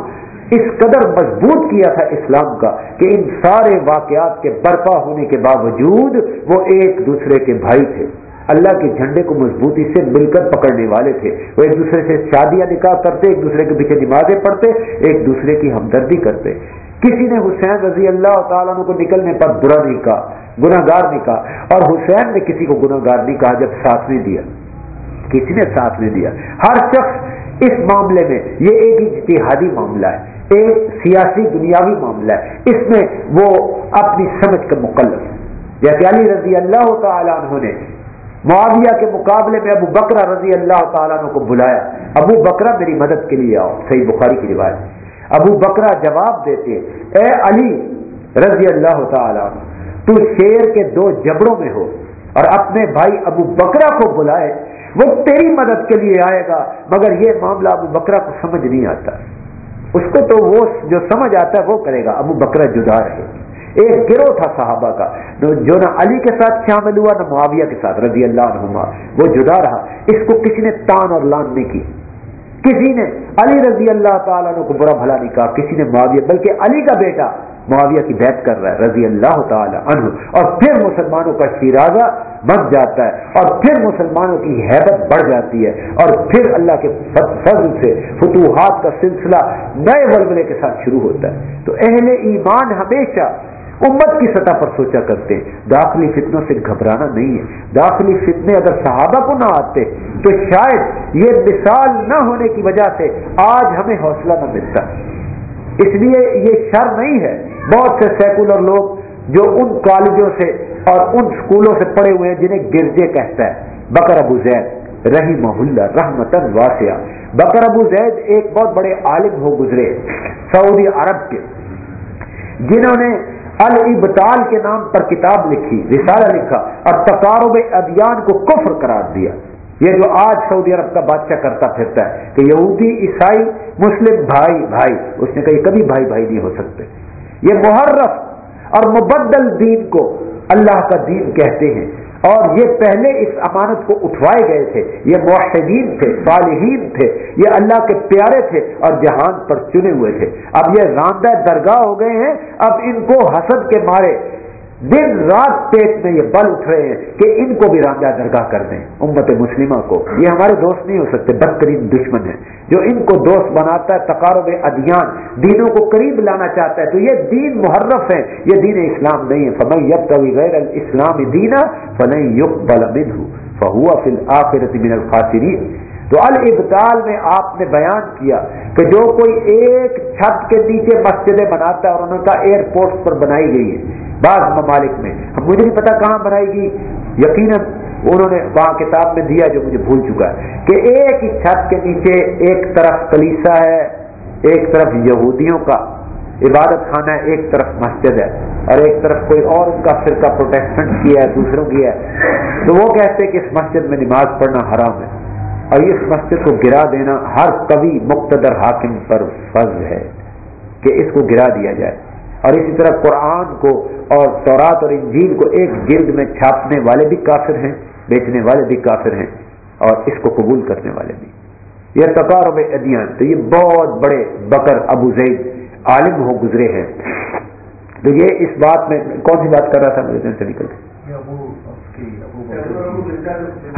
اس قدر مضبوط کیا تھا اسلام کا کہ ان سارے واقعات کے برپا ہونے کے باوجود وہ ایک دوسرے کے بھائی تھے۔ اللہ کے جھنڈے کو مضبوطی سے مل کر پکڑنے والے تھے۔ وہ ایک دوسرے سے شادیاں نکاح کرتے، ایک دوسرے کے پیچھے نمازیں پڑھتے، ایک دوسرے کی ہمدردی کرتے۔ کسی نے حسین رضی اللہ تعالیٰ کو نکلنے پر برا نہیں کہا گناہ گار نہیں کہا۔ اور حسین نے کسی کو گناہ گار نہیں کہا جب ساتھ نہیں دیا۔ کسی نے ساتھ نہیں دیا۔ ہر شخص اس معاملے میں، یہ ایک اتحادی معاملہ ہے۔ ایک سیاسی دنیاوی معاملہ ہے۔ اس میں وہ اپنی سمجھ کا مقلف جیسے علی رضی اللہ تعالیٰ عنہ نے معاویہ کے مقابلے میں ابو بکرا رضی اللہ تعالیٰ عنہ کو بلایا۔ ابو بکرا میری مدد کے لیے آؤ۔ صحیح بخاری کی روایت۔ ابو بکرا جواب دیتے اے علی رضی اللہ تعالیٰ عنہ، تو شیر کے دو جبڑوں میں ہو اور اپنے بھائی ابو بکرا کو بلائے، وہ تیری مدد کے لیے آئے گا۔ مگر یہ معاملہ ابو بکرا کو سمجھ نہیں آتا۔ اس کو تو وہ جو سمجھ آتا ہے وہ کرے گا۔ ابو بکرا جدا رہے۔ ایک گروہ تھا صحابہ کا۔ جو نہ علی کے ساتھ شامل ہوا، نہ معاویہ کے ساتھ، رضی اللہ عنہما۔ وہ جدا رہا۔ اس کو کسی نے تان اور لان نہیں کی۔ کسی نے علی رضی اللہ تعالیٰ کو برا بھلا نہیں کہا۔ کسی نے معاویہ، بلکہ علی کا بیٹا۔ معاویہ کی بیعت کر رہا ہے، رضی اللہ تعالی عنہ۔ اور پھر مسلمانوں کا شیرازہ بن جاتا ہے، اور پھر مسلمانوں کی حیبت بڑھ جاتی ہے۔ اور پھر اللہ کے فضل سے فتوحات کا سلسلہ نئے ولولے کے ساتھ شروع ہوتا ہے۔ تو اہل ایمان ہمیشہ امت کی سطح پر سوچا کرتے ہیں۔ داخلی فتنوں سے گھبرانا نہیں ہے۔ داخلی فتنے اگر صحابہ کو نہ آتے، تو شاید یہ مثال نہ ہونے کی وجہ سے آج ہمیں حوصلہ نہ ملتا۔ اس لیے یہ شر نہیں ہے بہت سے سیکولر لوگ جو ان کالجوں سے اور ان اسکولوں سے پڑھے ہوئے ہیں جنہیں گرجے کہتا ہے بکر ابو زید رہی محلہ رحمتن واسعہ۔ بکر ابو زید ایک بہت بڑے عالم ہو گزرے سعودی عرب کے، جنہوں نے البتال کے نام پر کتاب لکھی، رسالہ لکھا اور تقارب ادیان کو کفر قرار دیا۔ یہ جو آج سعودی عرب کا بادشاہ کرتا پھرتا ہے کہ یہودی، عیسائی، مسلم، بھائی بھائی، اس نے کہی کبھی بھائی بھائی نہیں ہو سکتے۔ یہ محرف اور مبدل دین کو اللہ کا دین کہتے ہیں۔ اور یہ پہلے اس امانت کو اٹھوائے گئے تھے۔ یہ معاہدین تھے، صالحین تھے۔ یہ اللہ کے پیارے تھے اور جہان پر چنے ہوئے تھے۔ اب یہ راندہ درگاہ ہو گئے ہیں۔ اب ان کو حسد کے مارے دن رات پیٹ میں یہ بل اٹھ رہے ہیں کہ ان کو بھی رامجا درگاہ کر دیں، امت مسلمہ کو۔ یہ ہمارے دوست نہیں ہو سکتے، بدترین دشمن ہے جو ان کو دوست بناتا ہے، تقارب ادیان، دینوں کو قریب لانا چاہتا ہے، تو یہ دین محرف ہے یہ دین اسلام نہیں ہے۔ فمئی یب کبھی غیر الاسلام دینا فنئی یق بل فہوا فل آخرت من الخاصرین تو البتال میں آپ نے بیان کیا کہ جو کوئی ایک چھت کے نیچے مسجدیں بناتا ہے اور انہوں کا ایئرپورٹ پر بنائی گئی ہے۔ بعض ممالک میں۔ مجھے نہیں پتا کہاں بنائی گئی یقیناً انہوں نے وہاں کتاب میں دیا جو مجھے بھول چکا ہے کہ ایک ہی چھت کے نیچے ایک طرف کلیسا ہے، ایک طرف یہودیوں کا عبادت خانہ ہے، ایک طرف مسجد ہے اور ایک طرف کوئی اور ان کا فرقہ پروٹیکشن کیا ہے، دوسروں کی ہے۔ تو وہ کہتے ہیں کہ اس مسجد میں نماز پڑھنا حرام ہے اور اس مسجد کو گرا دینا ہر کبھی مقتدر حاکم پر فرض ہے کہ اس کو گرا دیا جائے۔ اور اسی طرح قرآن کو اور تورات اور انجیل کو ایک جلد میں چھاپنے والے بھی کافر ہیں، بیچنے والے بھی کافر ہیں، اور اس کو قبول کرنے والے بھی۔ یہ تقارب ادیان، تو یہ بہت بڑے بکر ابو زید عالم ہو گزرے ہیں۔ تو یہ اس بات میں کون سی بات کر رہا تھا؟ میرے دن سے نکل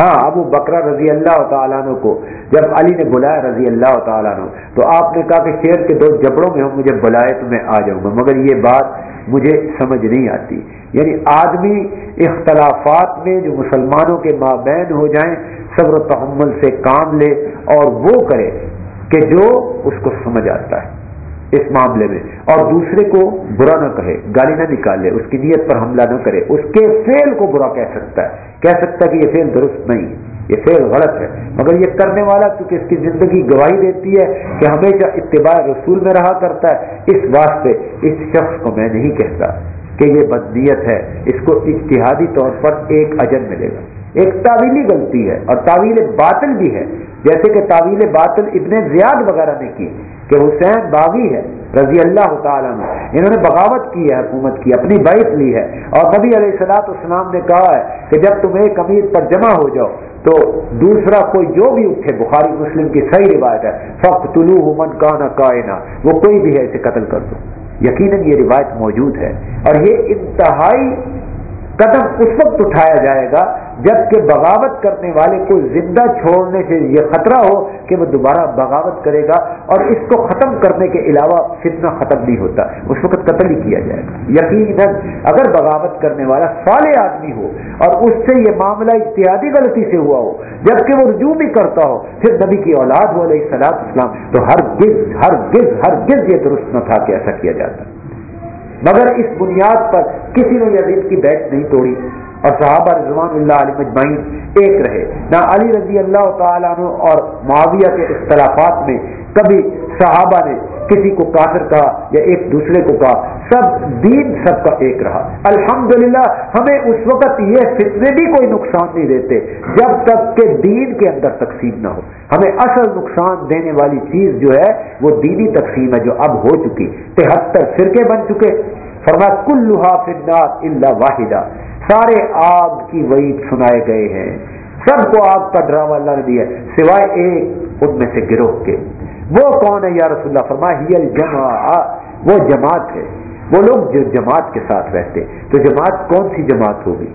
ہاں ابو بکرا رضی اللہ تعالیٰ عنہ کو، جب علی نے بلایا رضی اللہ تعالیٰ عنہ، تو آپ نے کہا کہ شیر کے دو جبڑوں میں ہوں، مجھے بلائے تو میں آ جاؤں گا، مگر یہ بات مجھے سمجھ نہیں آتی۔ یعنی آدمی اختلافات میں جو مسلمانوں کے مابین ہو جائیں، صبر و تحمل سے کام لے اور وہ کرے کہ جو اس کو سمجھ آتا ہے۔ اس معاملے میں۔ اور دوسرے کو برا نہ کہے، گالی نہ نکالے، اس کی نیت پر حملہ نہ کرے، اس کے فیل کو برا کہہ سکتا ہے۔ کہہ سکتا ہے کہ یہ فیل درست نہیں، یہ فیل غلط ہے۔ مگر یہ کرنے والا، کیونکہ اس کی زندگی گواہی دیتی ہے کہ ہمیشہ اتباع رسول میں رہا کرتا ہے، اس واسطے اس شخص کو میں نہیں کہتا کہ یہ بدنیت ہے۔ اس کو اشتہادی طور پر ایک اجر ملے گا۔ ایک تعویلی غلطی ہے اور تعویل باطل بھی ہے۔ جیسے کہ تعویل باطل ابن زیاد وغیرہ نے کی۔ کہ حسین باغی ہے، رضی اللہ تعالیٰ نے انہوں نے بغاوت کی ہے، حکومت کی، اپنی بیت لی ہے۔ اور نبی علیہ السلاط اسلام نے کہا ہے کہ جب تم ایک امیر پر جمع ہو جاؤ، تو دوسرا کوئی جو بھی اٹھے، بخاری مسلم کی صحیح روایت ہے فخ طلوع من کانا کائنا وہ کوئی بھی ہے، اسے قتل کر دو۔ یقیناً یہ روایت موجود ہے۔ اور یہ انتہائی قدم اس وقت اٹھایا جائے گا جبکہ بغاوت کرنے والے کو زندہ چھوڑنے سے یہ خطرہ ہو کہ وہ دوبارہ بغاوت کرے گا اور اس کو ختم کرنے کے علاوہ فتنہ ختم نہیں ہوتا۔ اس وقت قتل ہی کیا جائے گا۔ یقیناً اگر بغاوت کرنے والا سالے آدمی ہو اور اس سے یہ معاملہ اتحادی غلطی سے ہوا ہو، جبکہ وہ رجوع بھی کرتا ہو، پھر نبی کی اولاد ہو علیہ السلاط اسلام، تو ہر گز ہر گز ہر گز یہ درست نہ تھا کہ ایسا کیا جاتا۔ مگر اس بنیاد پر کسی نے یزید کی بیٹ نہیں توڑی۔ اور صحابہ رضوان اللہ علیہ مجمعین ایک رہے۔ نہ علی رضی اللہ تعالیٰ عنہ اور معاویہ کے اختلافات میں کبھی صحابہ نے کسی کو کافر کہا یا ایک دوسرے کو کہا، سب دین سب کا ایک رہا۔ الحمدللہ، ہمیں اس وقت یہ فتنے بھی کوئی نقصان نہیں دیتے جب تک کہ دین کے اندر تقسیم نہ ہو۔ ہمیں اصل نقصان دینے والی چیز جو ہے، وہ دینی تقسیم ہے جو اب ہو چکی۔ تہتر فرقے بن چکے۔ فرما کل فنات اللہ واحدہ۔ سارے آگ کی وعید سنائے گئے ہیں۔ سب کو آگ کا ڈرامہ اللہ نے دیا سوائے ایک، ان میں سے گروہ کے۔ وہ کون ہے یا رسول اللہ؟ فرما ہی الجما وہ جماعت ہے۔ وہ لوگ جو جماعت کے ساتھ رہتے تو جماعت کون سی جماعت ہوگی؟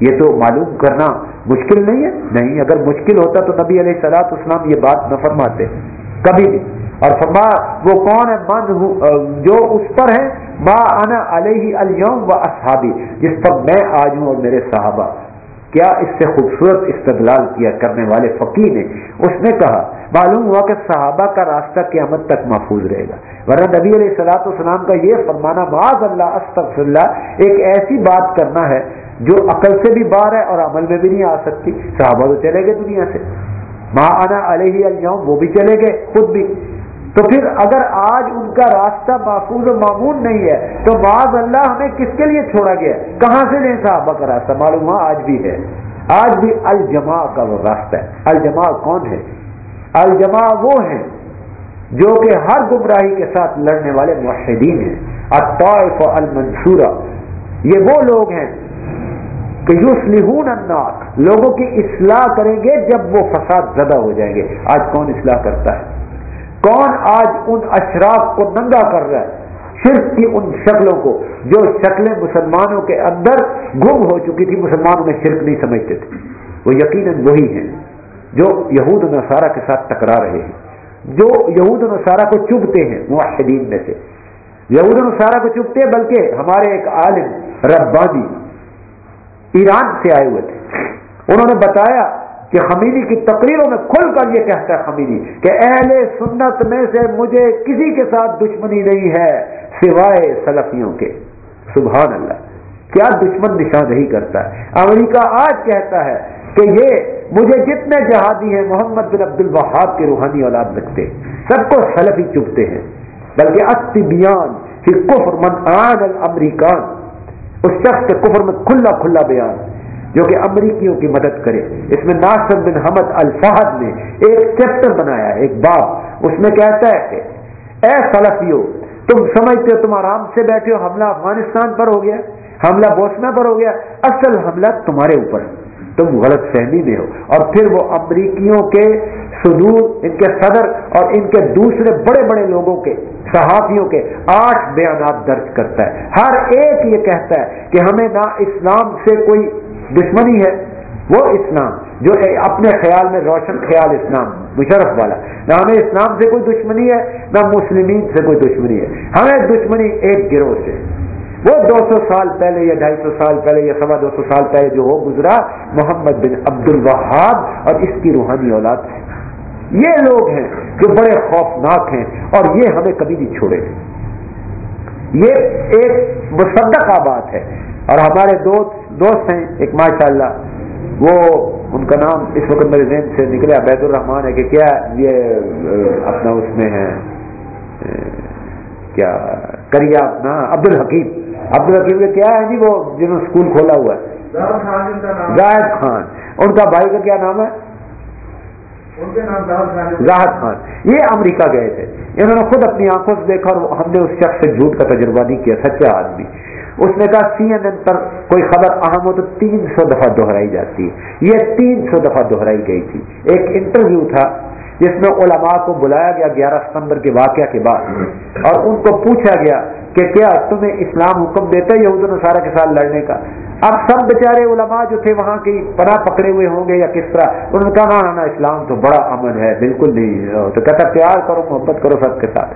یہ تو معلوم کرنا مشکل نہیں ہے۔ نہیں، اگر مشکل ہوتا تو نبی علیہ سلاط اسلام یہ بات نہ فرماتے۔ کبھی نہیں اور فرما، وہ کون ہے؟ من جو اس پر ہے۔ ما انا علیہ اليوم و اصحابی۔ جس پر میں آج ہوں اور میرے صحابہ۔ کیا اس سے خوبصورت استدلال کیا کرنے والے فقیر نے؟ اس نے کہا، معلوم ہوا کہ صحابہ کا راستہ قیامت تک محفوظ رہے گا۔ ورنہ نبی علیہ السلاۃ والسلام کا یہ فرمانا، معاذ اللہ استغفر اللہ ایک ایسی بات کرنا ہے جو عقل سے بھی باہر ہے اور عمل میں بھی نہیں آ سکتی۔ صحابہ تو چلے گئے دنیا سے۔ ماں انا علیہ اليوم، وہ بھی چلے گئے، خود بھی۔ تو پھر اگر آج ان کا راستہ محفوظ و معمول نہیں ہے، تو معاذ اللہ ہمیں کس کے لیے چھوڑا گیا؟ کہاں سے نہیں صحابہ کا راستہ؟ معلوم ہوا آج بھی ہے۔ آج بھی الجما کا وہ راستہ ہے۔ الجما کون ہے؟ الجما وہ ہیں جو کہ ہر گمراہی کے ساتھ لڑنے والے معاہدین ہیں۔ الطائف المنصورہ۔ یہ وہ لوگ ہیں کہ یوسلحون الناس لوگوں کی اصلاح کریں گے جب وہ فساد زدہ ہو جائیں گے۔ آج کون اصلاح کرتا ہے؟ کون آج ان اشراف کو ننگا کر رہا ہے؟ شرک کی ان شکلوں کو جو شکلیں مسلمانوں کے اندر گم ہو چکی تھی مسلمانوں میں شرک نہیں سمجھتے تھے۔ وہ یقیناً وہی ہیں جو یہود نصارہ کے ساتھ ٹکرا رہے ہیں۔ جو یہود نصارہ کو چبھتے ہیں معاہدین میں سے۔ یہود نصارہ کو چبھتے بلکہ ہمارے ایک عالم ربانی ایران سے آئے ہوئے تھے۔ انہوں نے بتایا کہ خمینی کی تقریروں میں کھل کر یہ کہتا ہے خمینی کہ اہل سنت میں سے مجھے کسی کے ساتھ دشمنی نہیں ہے سوائے سلفیوں کے۔ سبحان اللہ، کیا دشمن نشاندہی کرتا ہے۔ امریکہ آج کہتا ہے کہ یہ مجھے جتنے جہادی ہیں، محمد بن عبد الوہاب کے روحانی اولاد لگتے سب کو سلفی چپتے ہیں۔ بلکہ بیان پھر کفر من آن الامریکان اس شخص کے کفر میں کھلا کھلا بیان جو کہ امریکیوں کی مدد کرے۔ اس میں ناصر بن حمد الفہد نے ایک چیپٹر بنایا، ایک باب۔ اس میں کہتا ہے کہ، اے سلفیو تم سمجھتے ہو تم آرام سے بیٹھے ہو، حملہ افغانستان پر ہو گیا، حملہ بوسنا پر ہو گیا، اصل حملہ تمہارے اوپر تم غلط فہمی میں ہو۔ اور پھر وہ امریکیوں کے صدور، ان کے صدر اور ان کے دوسرے بڑے بڑے لوگوں کے، صحافیوں کے آٹھ بیانات درج کرتا ہے۔ ہر ایک یہ کہتا ہے کہ ہمیں نہ اسلام سے کوئی دشمنی ہے، وہ اسلام جو اپنے خیال میں روشن خیال اسلام، مشرف والا۔ نہ ہمیں اسلام سے کوئی دشمنی ہے، نہ مسلمین سے کوئی دشمنی ہے۔ ہمیں دشمنی ایک گروہ سے۔ وہ دو سو سال پہلے یا ڈھائی سو سال پہلے یا سوا دو سو سال پہلے جو ہو گزرا، محمد بن عبد الوہاب اور اس کی روحانی اولاد ہے یہ لوگ ہیں جو بڑے خوفناک ہیں اور یہ ہمیں کبھی نہیں چھوڑے۔ یہ ایک مصدقہ بات ہے۔ اور ہمارے دوست دوست ہیں ایک ماشاء اللہ وہ ان کا نام اس وقت میرے ذہن سے نکلے، عبید الرحمان ہے کہ کیا یہ اپنا اس میں ہے کیا، کریا اپنا عبد الحکیم عبد الحکیم کیا ہے جی؟ وہ جنہوں نے اسکول کھولا ہوا ہے۔ زاہد خان ان کا بھائی کا کیا نام ہے؟ زاہد خان یہ امریکہ گئے تھے۔ انہوں نے خود اپنی آنکھوں سے دیکھا اور ہم نے اس شخص سے جھوٹ کا تجربہ نہیں کیا سچا آدمی۔ اس نے کہا سی این این پر کوئی خبر اہم ہو تو تین سو دفعہ دہرائی جاتی ہے۔ یہ تین سو دفعہ دہرائی گئی تھی۔ ایک انٹرویو تھا۔ جس میں علماء کو بلایا گیا گیارہ ستمبر کے واقعہ کے بعد۔ اور ان کو پوچھا گیا کہ کیا تمہیں اسلام حکم دیتا ہے یہود نصارہ کے ساتھ لڑنے کا؟ اب سب بیچارے علماء جو تھے وہاں کی پناہ پکڑے ہوئے ہوں گے یا کس طرح؟ انہوں نے کہا نا اسلام تو بڑا امن ہے، بالکل نہیں۔ تو کہتا، پیار کرو، محبت کرو سب کے ساتھ۔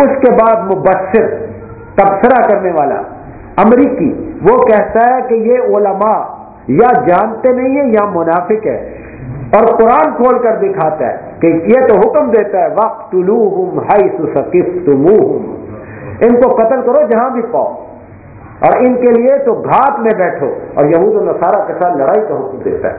اس کے بعد مبصر، تبصرہ کرنے والا، امریکی، وہ کہتا ہے کہ یہ علماء یا جانتے نہیں ہیں یا منافق ہے اور قرآن کھول کر دکھاتا ہے کہ یہ تو حکم دیتا ہے وقت ان کو قتل کرو جہاں بھی پاؤ۔ اور ان کے لیے تو گھات میں بیٹھو۔ اور یہود النصارہ کے ساتھ لڑائی کا حکم دیتا ہے۔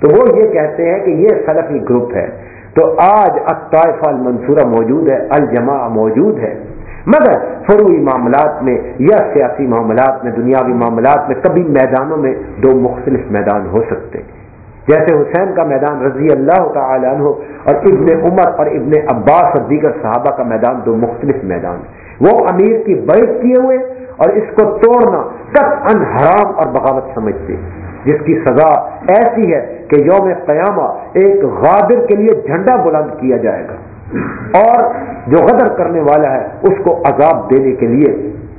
تو وہ یہ کہتے ہیں کہ یہ سلفی گروپ ہے۔ تو آج الطائفہ المنصورہ موجود ہے الجماع موجود ہے۔ مگر فروئی معاملات میں یا سیاسی معاملات میں، دنیاوی معاملات میں، کبھی میدانوں میں دو مختلف میدان ہو سکتے۔ جیسے حسین کا میدان رضی اللہ تعالی عنہ اور ابن عمر اور ابن عباس اور دیگر صحابہ کا میدان دو مختلف میدان وہ امیر کی بیعت کیے ہوئے اور اس کو توڑنا کب ان حرام اور بغاوت سمجھتے جس کی سزا ایسی ہے کہ یوم قیامہ ایک غادر کے لیے جھنڈا بلند کیا جائے گا۔ اور جو غدر کرنے والا ہے اس کو عذاب دینے کے لیے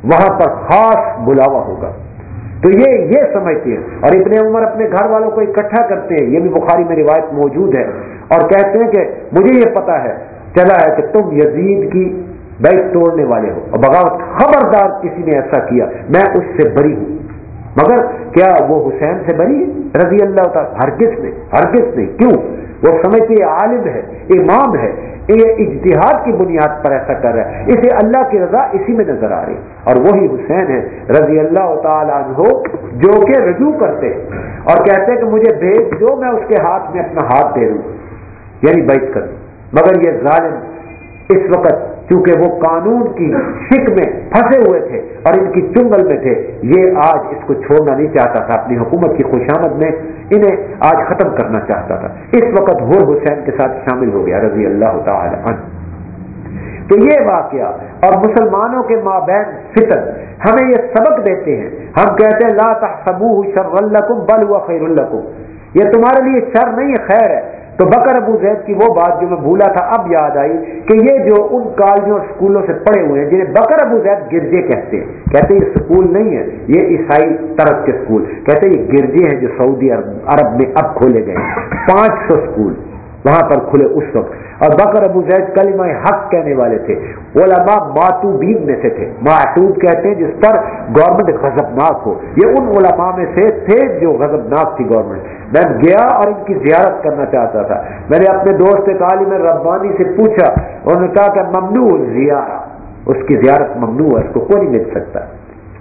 وہاں پر خاص بلاوا ہوگا۔ تو یہ یہ سمجھتے ہیں۔ اور ابن عمر اپنے گھر والوں کو اکٹھا کرتے ہیں۔ یہ بھی بخاری میں روایت موجود ہے۔ اور کہتے ہیں کہ مجھے یہ پتا ہے، چلا ہے کہ تم یزید کی بیت توڑنے والے ہو۔ اور بغاوت خبردار کسی نے ایسا کیا، میں اس سے بری ہوں۔ مگر کیا وہ حسین سے بری رضی اللہ تعالیٰ ہرگز نہیں ہرگز نہیں۔ کیوں؟ وہ سمجھتے عالم ہے، امام ہے، یہ اجتہاد کی بنیاد پر ایسا کر رہا ہے۔ اسے اللہ کی رضا اسی میں نظر آ رہی اور وہی حسین ہے رضی اللہ تعالیٰ عنہ جو کہ رجوع کرتے اور کہتے کہ مجھے بھیج دو، میں اس کے ہاتھ میں اپنا ہاتھ دے دوں۔ یعنی بیٹھ کر مگر یہ ظالم اس وقت چونکہ وہ قانون کی شک میں پھنسے ہوئے تھے اور ان کی چنگل میں تھے، یہ آج اس کو چھوڑنا نہیں چاہتا تھا، اپنی حکومت کی خوشامد میں انہیں آج ختم کرنا چاہتا تھا۔ اس وقت ہور حسین کے ساتھ شامل ہو گیا، رضی اللہ تعالی عنہ۔ تو یہ واقعہ، اور مسلمانوں کے مابین فطر، ہمیں یہ سبق دیتے ہیں۔ ہم کہتے ہیں، لا تحسبوه شر لکم بل هو خیر لکم۔ یہ تمہارے لیے شر نہیں، خیر ہے۔ تو بکر ابو زید کی وہ بات جو میں بھولا تھا، اب یاد آئی کہ یہ جو ان کالجوں اور اسکولوں سے پڑھے ہوئے ہیں، جنہیں بکر ابو زید گرجے کہتے ہیں۔ کہتے ہیں یہ اسکول نہیں ہے، یہ عیسائی طرف کے اسکول کہتے ہیں یہ گرجے ہیں جو سعودی عرب میں اب کھولے گئے پانچ سو اسکول وہاں پر کھلے اس وقت۔ اور بکر ابو زید کلمہ حق کہنے والے تھے۔ علماء ماتوبین میں سے تھے۔ معتوب کہتے ہیں جس پر گورنمنٹ غضبناک ہو۔ یہ ان علماء میں سے تھے جو غضبناک تھی گورنمنٹ میں گیا اور ان کی زیارت کرنا چاہتا تھا۔ میں نے اپنے دوست عالم ربانی سے پوچھا، انہوں نے کہا کہ ممنوع زیارہ اس کی زیارت ممنوع ہے، اس کو کوئی نہیں مل سکتا۔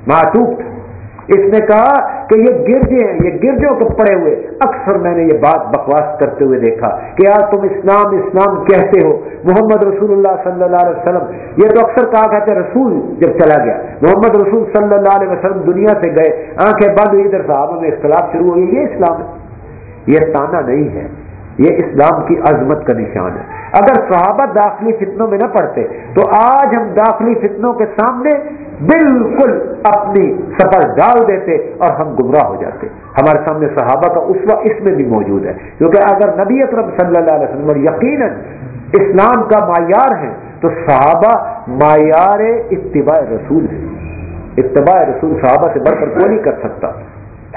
معتوب تھا اس نے کہا کہ یہ گرجے ہیں، یہ گرجوں کو پڑے ہوئے۔ اکثر میں نے یہ بات بکواس کرتے ہوئے دیکھا کہ یار تم اسلام اسلام کہتے ہو۔ محمد رسول اللہ صلی اللہ علیہ وسلم، یہ تو اکثر کہا کہتے رسول جب چلا گیا۔ محمد رسول صلی اللہ علیہ وسلم دنیا سے گئے، آنکھیں بند ہوئی، ادھر صحابہ میں اختلاف شروع ہوئی۔ یہ اسلام ہے۔ یہ تانا نہیں ہے۔ یہ اسلام کی عظمت کا نشان ہے۔ اگر صحابہ داخلی فتنوں میں نہ پڑتے تو آج ہم داخلی فتنوں کے سامنے بالکل اپنی سفر ڈال دیتے اور ہم گمراہ ہو جاتے۔ ہمارے سامنے صحابہ کا اسوا اس میں بھی موجود ہے۔ کیونکہ اگر نبی اکرم صلی اللہ علیہ وسلم یقیناً اسلام کا معیار ہے تو صحابہ معیار اتباع رسول ہے اتباع رسول صحابہ سے بڑھ کر کوئی نہیں کر سکتا۔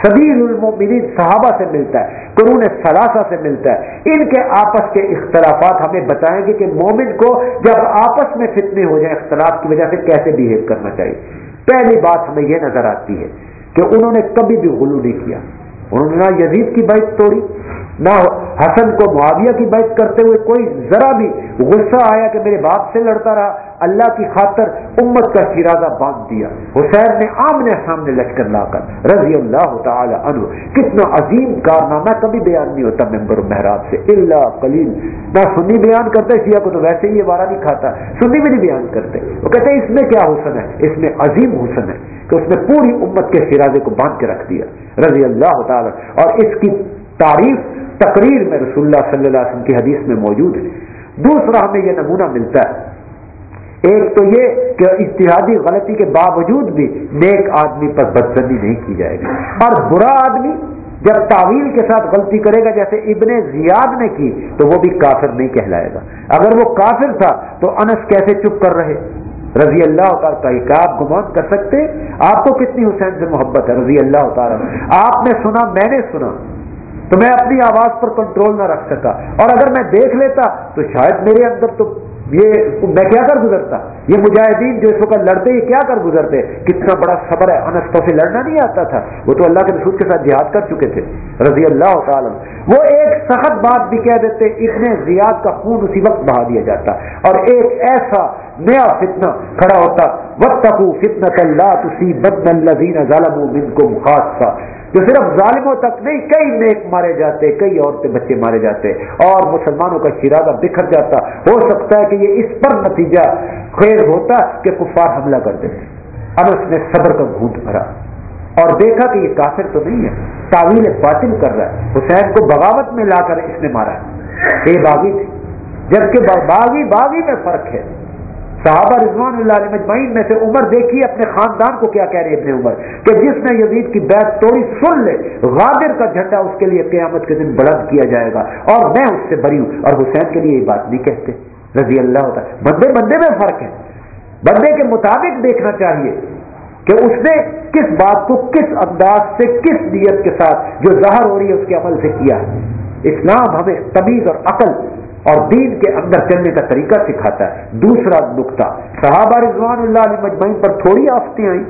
سبیل المؤمنین صحابہ سے ملتا ہے، قرون ثلاثہ سے ملتا ہے۔ ان کے آپس کے اختلافات ہمیں بتائیں گے کہ مومن کو جب آپس میں فتنے ہو جائیں اختلاف کی وجہ سے کیسے بہیو کرنا چاہیے۔ پہلی بات ہمیں یہ نظر آتی ہے کہ انہوں نے کبھی بھی غلو نہیں کیا۔ انہوں نے نہ یزید کی بائک توڑی نہ حسن کو معاویہ کی بحث کرتے ہوئے کوئی ذرا بھی غصہ آیا کہ میرے باپ سے لڑتا رہا، اللہ کی خاطر امت کا شرازہ باندھ دیا۔ حسین نے آمنے سامنے لشکر لا کر رضی اللہ تعالی عنہ، کتنا عظیم کارنامہ کبھی بیان نہیں ہوتا ممبر محراب سے اللہ کلیل نہ سنی بیان کرتے، شیعہ کو تو ویسے ہی یہ بارہ نہیں کھاتا۔ سنی بھی نہیں بیان کرتے۔ وہ کہتے ہیں، اس میں کیا حسن ہے؟ اس میں عظیم حسن ہے کہ اس نے پوری امت کے شرازے کو باندھ کے رکھ دیا۔ رضی اللہ تعالی اور اس کی تعریف تقریر میں رسول اللہ صلی اللہ علیہ وسلم کی حدیث میں موجود ہے۔ دوسرا ہمیں یہ نمونہ ملتا ہے۔ ایک تو یہ کہ اتحادی غلطی کے باوجود بھی نیک آدمی پر بدزنی نہیں کی جائے گی۔ اور برا آدمی جب تعویل کے ساتھ غلطی کرے گا، جیسے ابن زیاد نے کی، تو وہ بھی کافر نہیں کہلائے گا۔ اگر وہ کافر تھا، تو انس کیسے چپ کر رہے؟ رضی اللہ تعالیٰ کا کیا آپ گمان کر سکتے، آپ کو کتنی حسین سے محبت ہے؟ رضی اللہ تعالیٰ۔ آپ نے سنا، میں نے سنا۔ تو میں اپنی آواز پر کنٹرول نہ رکھ سکا۔ اور اگر میں دیکھ لیتا تو شاید میرے اندر تو یہ میں کیا کر گزرتا؟ یہ مجاہدین جو اس وقت لڑتے، یہ کیا کر گزرتے؟ کتنا بڑا صبر ہے۔ انستوں سے لڑنا نہیں آتا تھا۔ وہ تو اللہ کے رسول کے ساتھ جہاد کر چکے تھے، رضی اللہ تعالی وہ ایک سخت بات بھی کہہ دیتے، اتنے زیاد کا خون اسی وقت بہا دیا جاتا۔ اور ایک ایسا نیا فتنہ کھڑا ہوتا وقت فتنت اللہ تسی بدن الزین ظالم منکم خاصہ جو صرف ظالموں تک نہیں، کئی نیک مارے جاتے، کئی عورتیں بچے مارے جاتے، اور مسلمانوں کا شرادہ بکھر جاتا۔ ہو سکتا ہے کہ یہ اس پر نتیجہ خیر ہوتا کہ کفار حملہ کر دیتے۔ انس نے صبر کا گھونٹ بھرا۔ اور دیکھا کہ یہ کافر تو نہیں ہے، تعویل باطل کر رہا ہے۔ حسین کو بغاوت میں لا کر اس نے مارا۔ ہے باغی تھی۔ جبکہ باغی باغی میں فرق ہے۔ صحابہ رضوان اللہ علیہ مجمعین میں سے عمر دیکھیے اپنے خاندان کو کیا کہہ رہے ابن عمر، کہ جس نے یزید کی بیت توڑی، سن لے، غادر کا جھنڈا اس کے لیے قیامت کے دن بلند کیا جائے گا، اور میں اس سے بری ہوں۔ اور حسین کے لیے یہ بات نہیں کہتے، رضی اللہ ہوتا بندے بندے میں فرق ہے۔ بندے کے مطابق دیکھنا چاہیے کہ اس نے کس بات کو کس انداز سے کس نیت کے ساتھ جو ظاہر ہو رہی ہے، اس کے عمل سے کیا۔ اسلام ہمیں تمیز اور عقل اور دین کے اندر چلنے کا طریقہ سکھاتا ہے۔ دوسرا نقطہ، صحابہ رضوان اللہ علیہ مجمعین پر تھوڑی آفتیں آئیں۔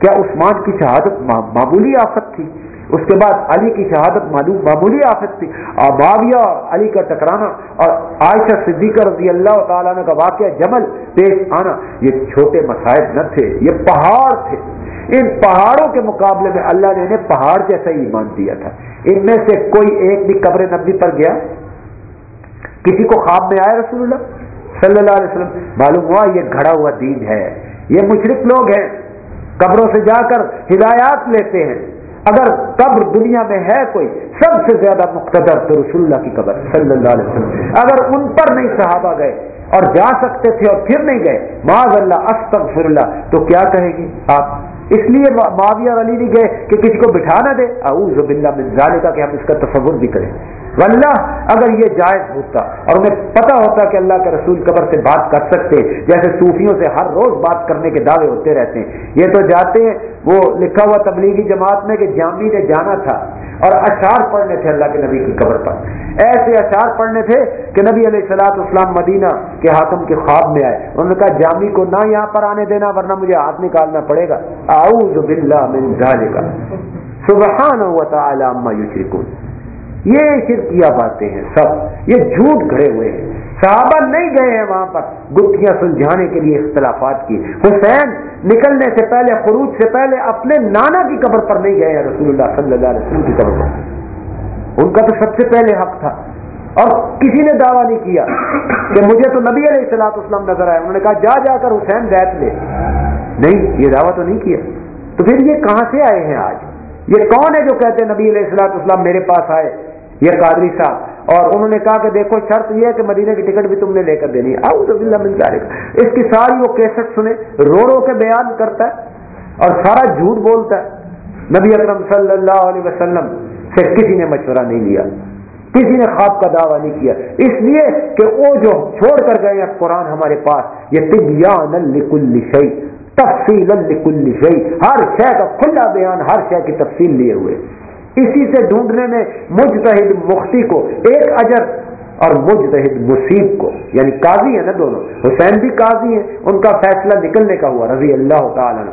کیا عثمان کی شہادت معمولی آفت تھی؟ اس کے بعد علی کی شہادت معلوم، معمولی آفت تھی۔ اور معاویہ اور علی کا ٹکرانا اور عائشہ صدیقہ رضی اللہ تعالیٰ کا واقعہ جمل پیش آنا، یہ چھوٹے مسائل نہ تھے، یہ پہاڑ تھے۔ ان پہاڑوں کے مقابلے میں اللہ نے انہیں پہاڑ جیسا ہی ایمان دیا تھا۔ ان میں سے کوئی ایک بھی قبر نبی پر گیا؟ کسی کو خواب میں آئے رسول اللہ صلی اللہ علیہ وسلم، معلوم ہوا یہ گھڑا ہوا دین ہے، یہ مشرق لوگ ہیں، قبروں سے جا کر ہدایات لیتے ہیں۔ اگر قبر دنیا میں ہے کوئی، سب سے زیادہ مقتدر تو رسول اللہ کی قبر صلی اللہ علیہ وسلم۔ اگر ان پر نہیں صحابہ گئے اور جا سکتے تھے اور پھر نہیں گئے معاذ اللہ استغفر اللہ تو کیا کہیں گی آپ؟ اس لیے معاویہ علی نہیں گئے کہ کسی کو بٹھا نہ دے۔ اعوذ باللہ من ذالکہ کہ ہم اس کا تصور بھی کریں۔ واللہ، اگر یہ جائز ہوتا اور انہیں پتا ہوتا کہ اللہ کے رسول قبر سے بات کر سکتے، جیسے صوفیوں سے ہر روز بات کرنے کے دعوے ہوتے رہتے ہیں یہ تو جاتے ہیں وہ لکھا ہوا تبلیغی جماعت میں کہ جامی نے جانا تھا اور اشعار پڑھنے تھے اللہ کے نبی کی قبر پر۔ ایسے اشعار پڑھنے تھے کہ نبی علیہ السلاط اسلام مدینہ کے حاکم کے خواب میں آئے۔ انہوں نے کہا، جامی کو نہ یہاں پر آنے دینا ورنہ مجھے ہاتھ نکالنا پڑے گا۔ اعوذ باللہ من ذالک۔ سبحان و تعالی عما یشرکون۔ یہ شرکیہ باتیں ہیں سب۔ یہ جھوٹ کھڑے ہوئے ہیں۔ صحابہ نہیں گئے ہیں وہاں پر۔ گتھیاں سلجھانے کے لیے اختلافات کی۔ حسین نکلنے سے پہلے، خروج سے پہلے اپنے نانا کی قبر پر نہیں گئے ہیں رسول اللہ صلی اللہ علیہ وسلم کی قبر پر۔ ان کا تو سب سے پہلے حق تھا۔ اور کسی نے دعویٰ نہیں کیا کہ مجھے تو نبی علیہ السلاط اسلام نظر آئے۔ انہوں نے کہا، جا جا کر حسین بیت لے۔ نہیں، یہ دعویٰ تو نہیں کیا۔ تو پھر یہ کہاں سے آئے ہیں آج؟ یہ کون ہے جو کہتے ہیں نبی علیہ السلاط اسلام میرے پاس آئے؟ یہ قادری صاحب۔ اور انہوں نے کہا کہ دیکھو، شرط یہ ہے کہ مدینے کی ٹکٹ بھی تم نے لے کر دینی ہے۔ اس کی ساری وہ کیسٹ سنے رو رو کے بیان کرتا ہے اور سارا جھوٹ بولتا ہے۔ نبی اکرم صلی اللہ علیہ وسلم سے کسی نے مشورہ نہیں لیا، کسی نے خواب کا دعویٰ نہیں کیا۔ اس لیے کہ وہ جو چھوڑ کر گئے ہیں قرآن ہمارے پاس، یہ طبیان لکل شعی تفصیل لکل شعی ہر شے کا کھلا بیان، ہر شے کی تفصیل لیے ہوئے۔ اسی سے ڈھونڈنے میں مجتہد مفتی کو، ایک اجر اور مجتہد مصیب کو۔ یعنی قاضی ہے نا دونوں۔ حسین بھی قاضی ہیں، ان کا فیصلہ نکلنے کا ہوا، رضی اللہ تعالیٰ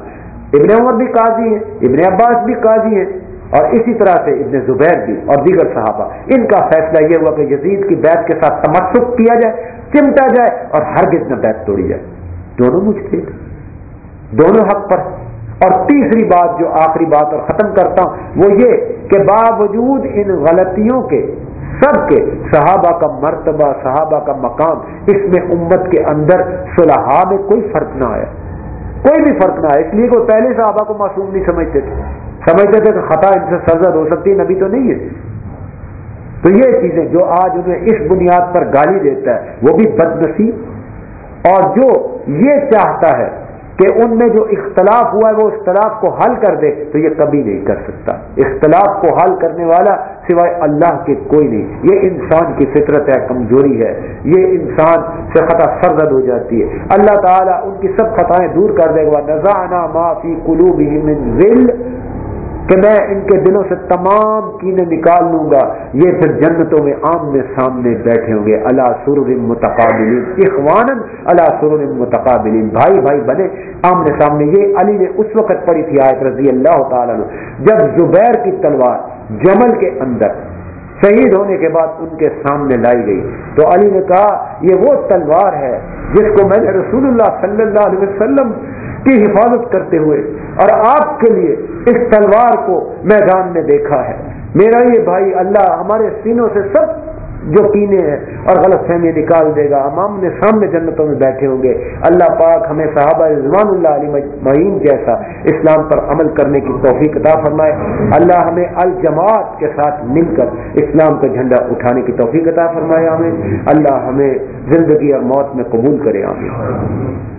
ابن عمر بھی قاضی ہیں، ابن عباس بھی قاضی ہیں، اور اسی طرح سے ابن زبیر بھی اور دیگر صحابہ۔ ان کا فیصلہ یہ ہوا کہ یزید کی بیت کے ساتھ تمسک کیا جائے، چمٹا جائے اور ہر نہ بیت توڑی جائے۔ دونوں مجھے دونوں حق پر اور تیسری بات جو آخری بات اور ختم کرتا ہوں، وہ یہ کہ باوجود ان غلطیوں کے، سب کے، صحابہ کا مرتبہ، صحابہ کا مقام، اس میں امت کے اندر صلاح میں کوئی فرق نہ آیا۔ کوئی بھی فرق نہ آیا۔ اس لیے کہ پہلے صحابہ کو معصوم نہیں سمجھتے تھے۔ سمجھتے تھے کہ خطا ان سے سرزد ہو سکتی نبی تو نہیں ہے۔ تو یہ چیزیں جو آج انہیں اس بنیاد پر گالی دیتا ہے، وہ بھی بد نصیب اور جو یہ چاہتا ہے کہ ان میں جو اختلاف ہوا ہے وہ اختلاف کو حل کر دے، تو یہ کبھی نہیں کر سکتا۔ اختلاف کو حل کرنے والا سوائے اللہ کے کوئی نہیں۔ یہ انسان کی فطرت ہے، کمزوری ہے۔ یہ انسان سے خطا سرد ہو جاتی ہے۔ اللہ تعالیٰ ان کی سب خطائیں دور کر دے گا۔ نذانہ معافی قلوبہم من ذل کہ میں ان کے دلوں سے تمام کینے نکال لوں گا۔ یہ پھر جنتوں میں آمنے سامنے بیٹھے ہوں گے۔ اللہ سرور متقابلین۔ اخوان اللہ سرور متقابلین۔ بھائی بھائی بنے۔ آمنے سامنے یہ علی نے اس وقت پڑھی تھی آیت رضی اللہ تعالیٰ جب زبیر کی تلوار جمل کے اندر شہید ہونے کے بعد ان کے سامنے لائی گئی تو علی نے کہا، یہ وہ تلوار ہے جس کو میں نے رسول اللہ صلی اللہ علیہ وسلم کی حفاظت کرتے ہوئے اور آپ کے لیے اس تلوار کو میدان میں دیکھا ہے۔ میرا یہ بھائی اللہ ہمارے سینوں سے سب جو پینے ہیں اور غلط فہمی نکال دے گا۔ امام نے سامنے جنتوں میں بیٹھے ہوں گے۔ اللہ پاک ہمیں صحابہ رضوان اللہ علی معین جیسا اسلام پر عمل کرنے کی توفیق عطا فرمائے۔ اللہ ہمیں الجماعت کے ساتھ مل کر اسلام کا جھنڈا اٹھانے کی توفیق عطا فرمائے۔ ہمیں اللہ ہمیں زندگی اور موت میں قبول کرے۔ آمین۔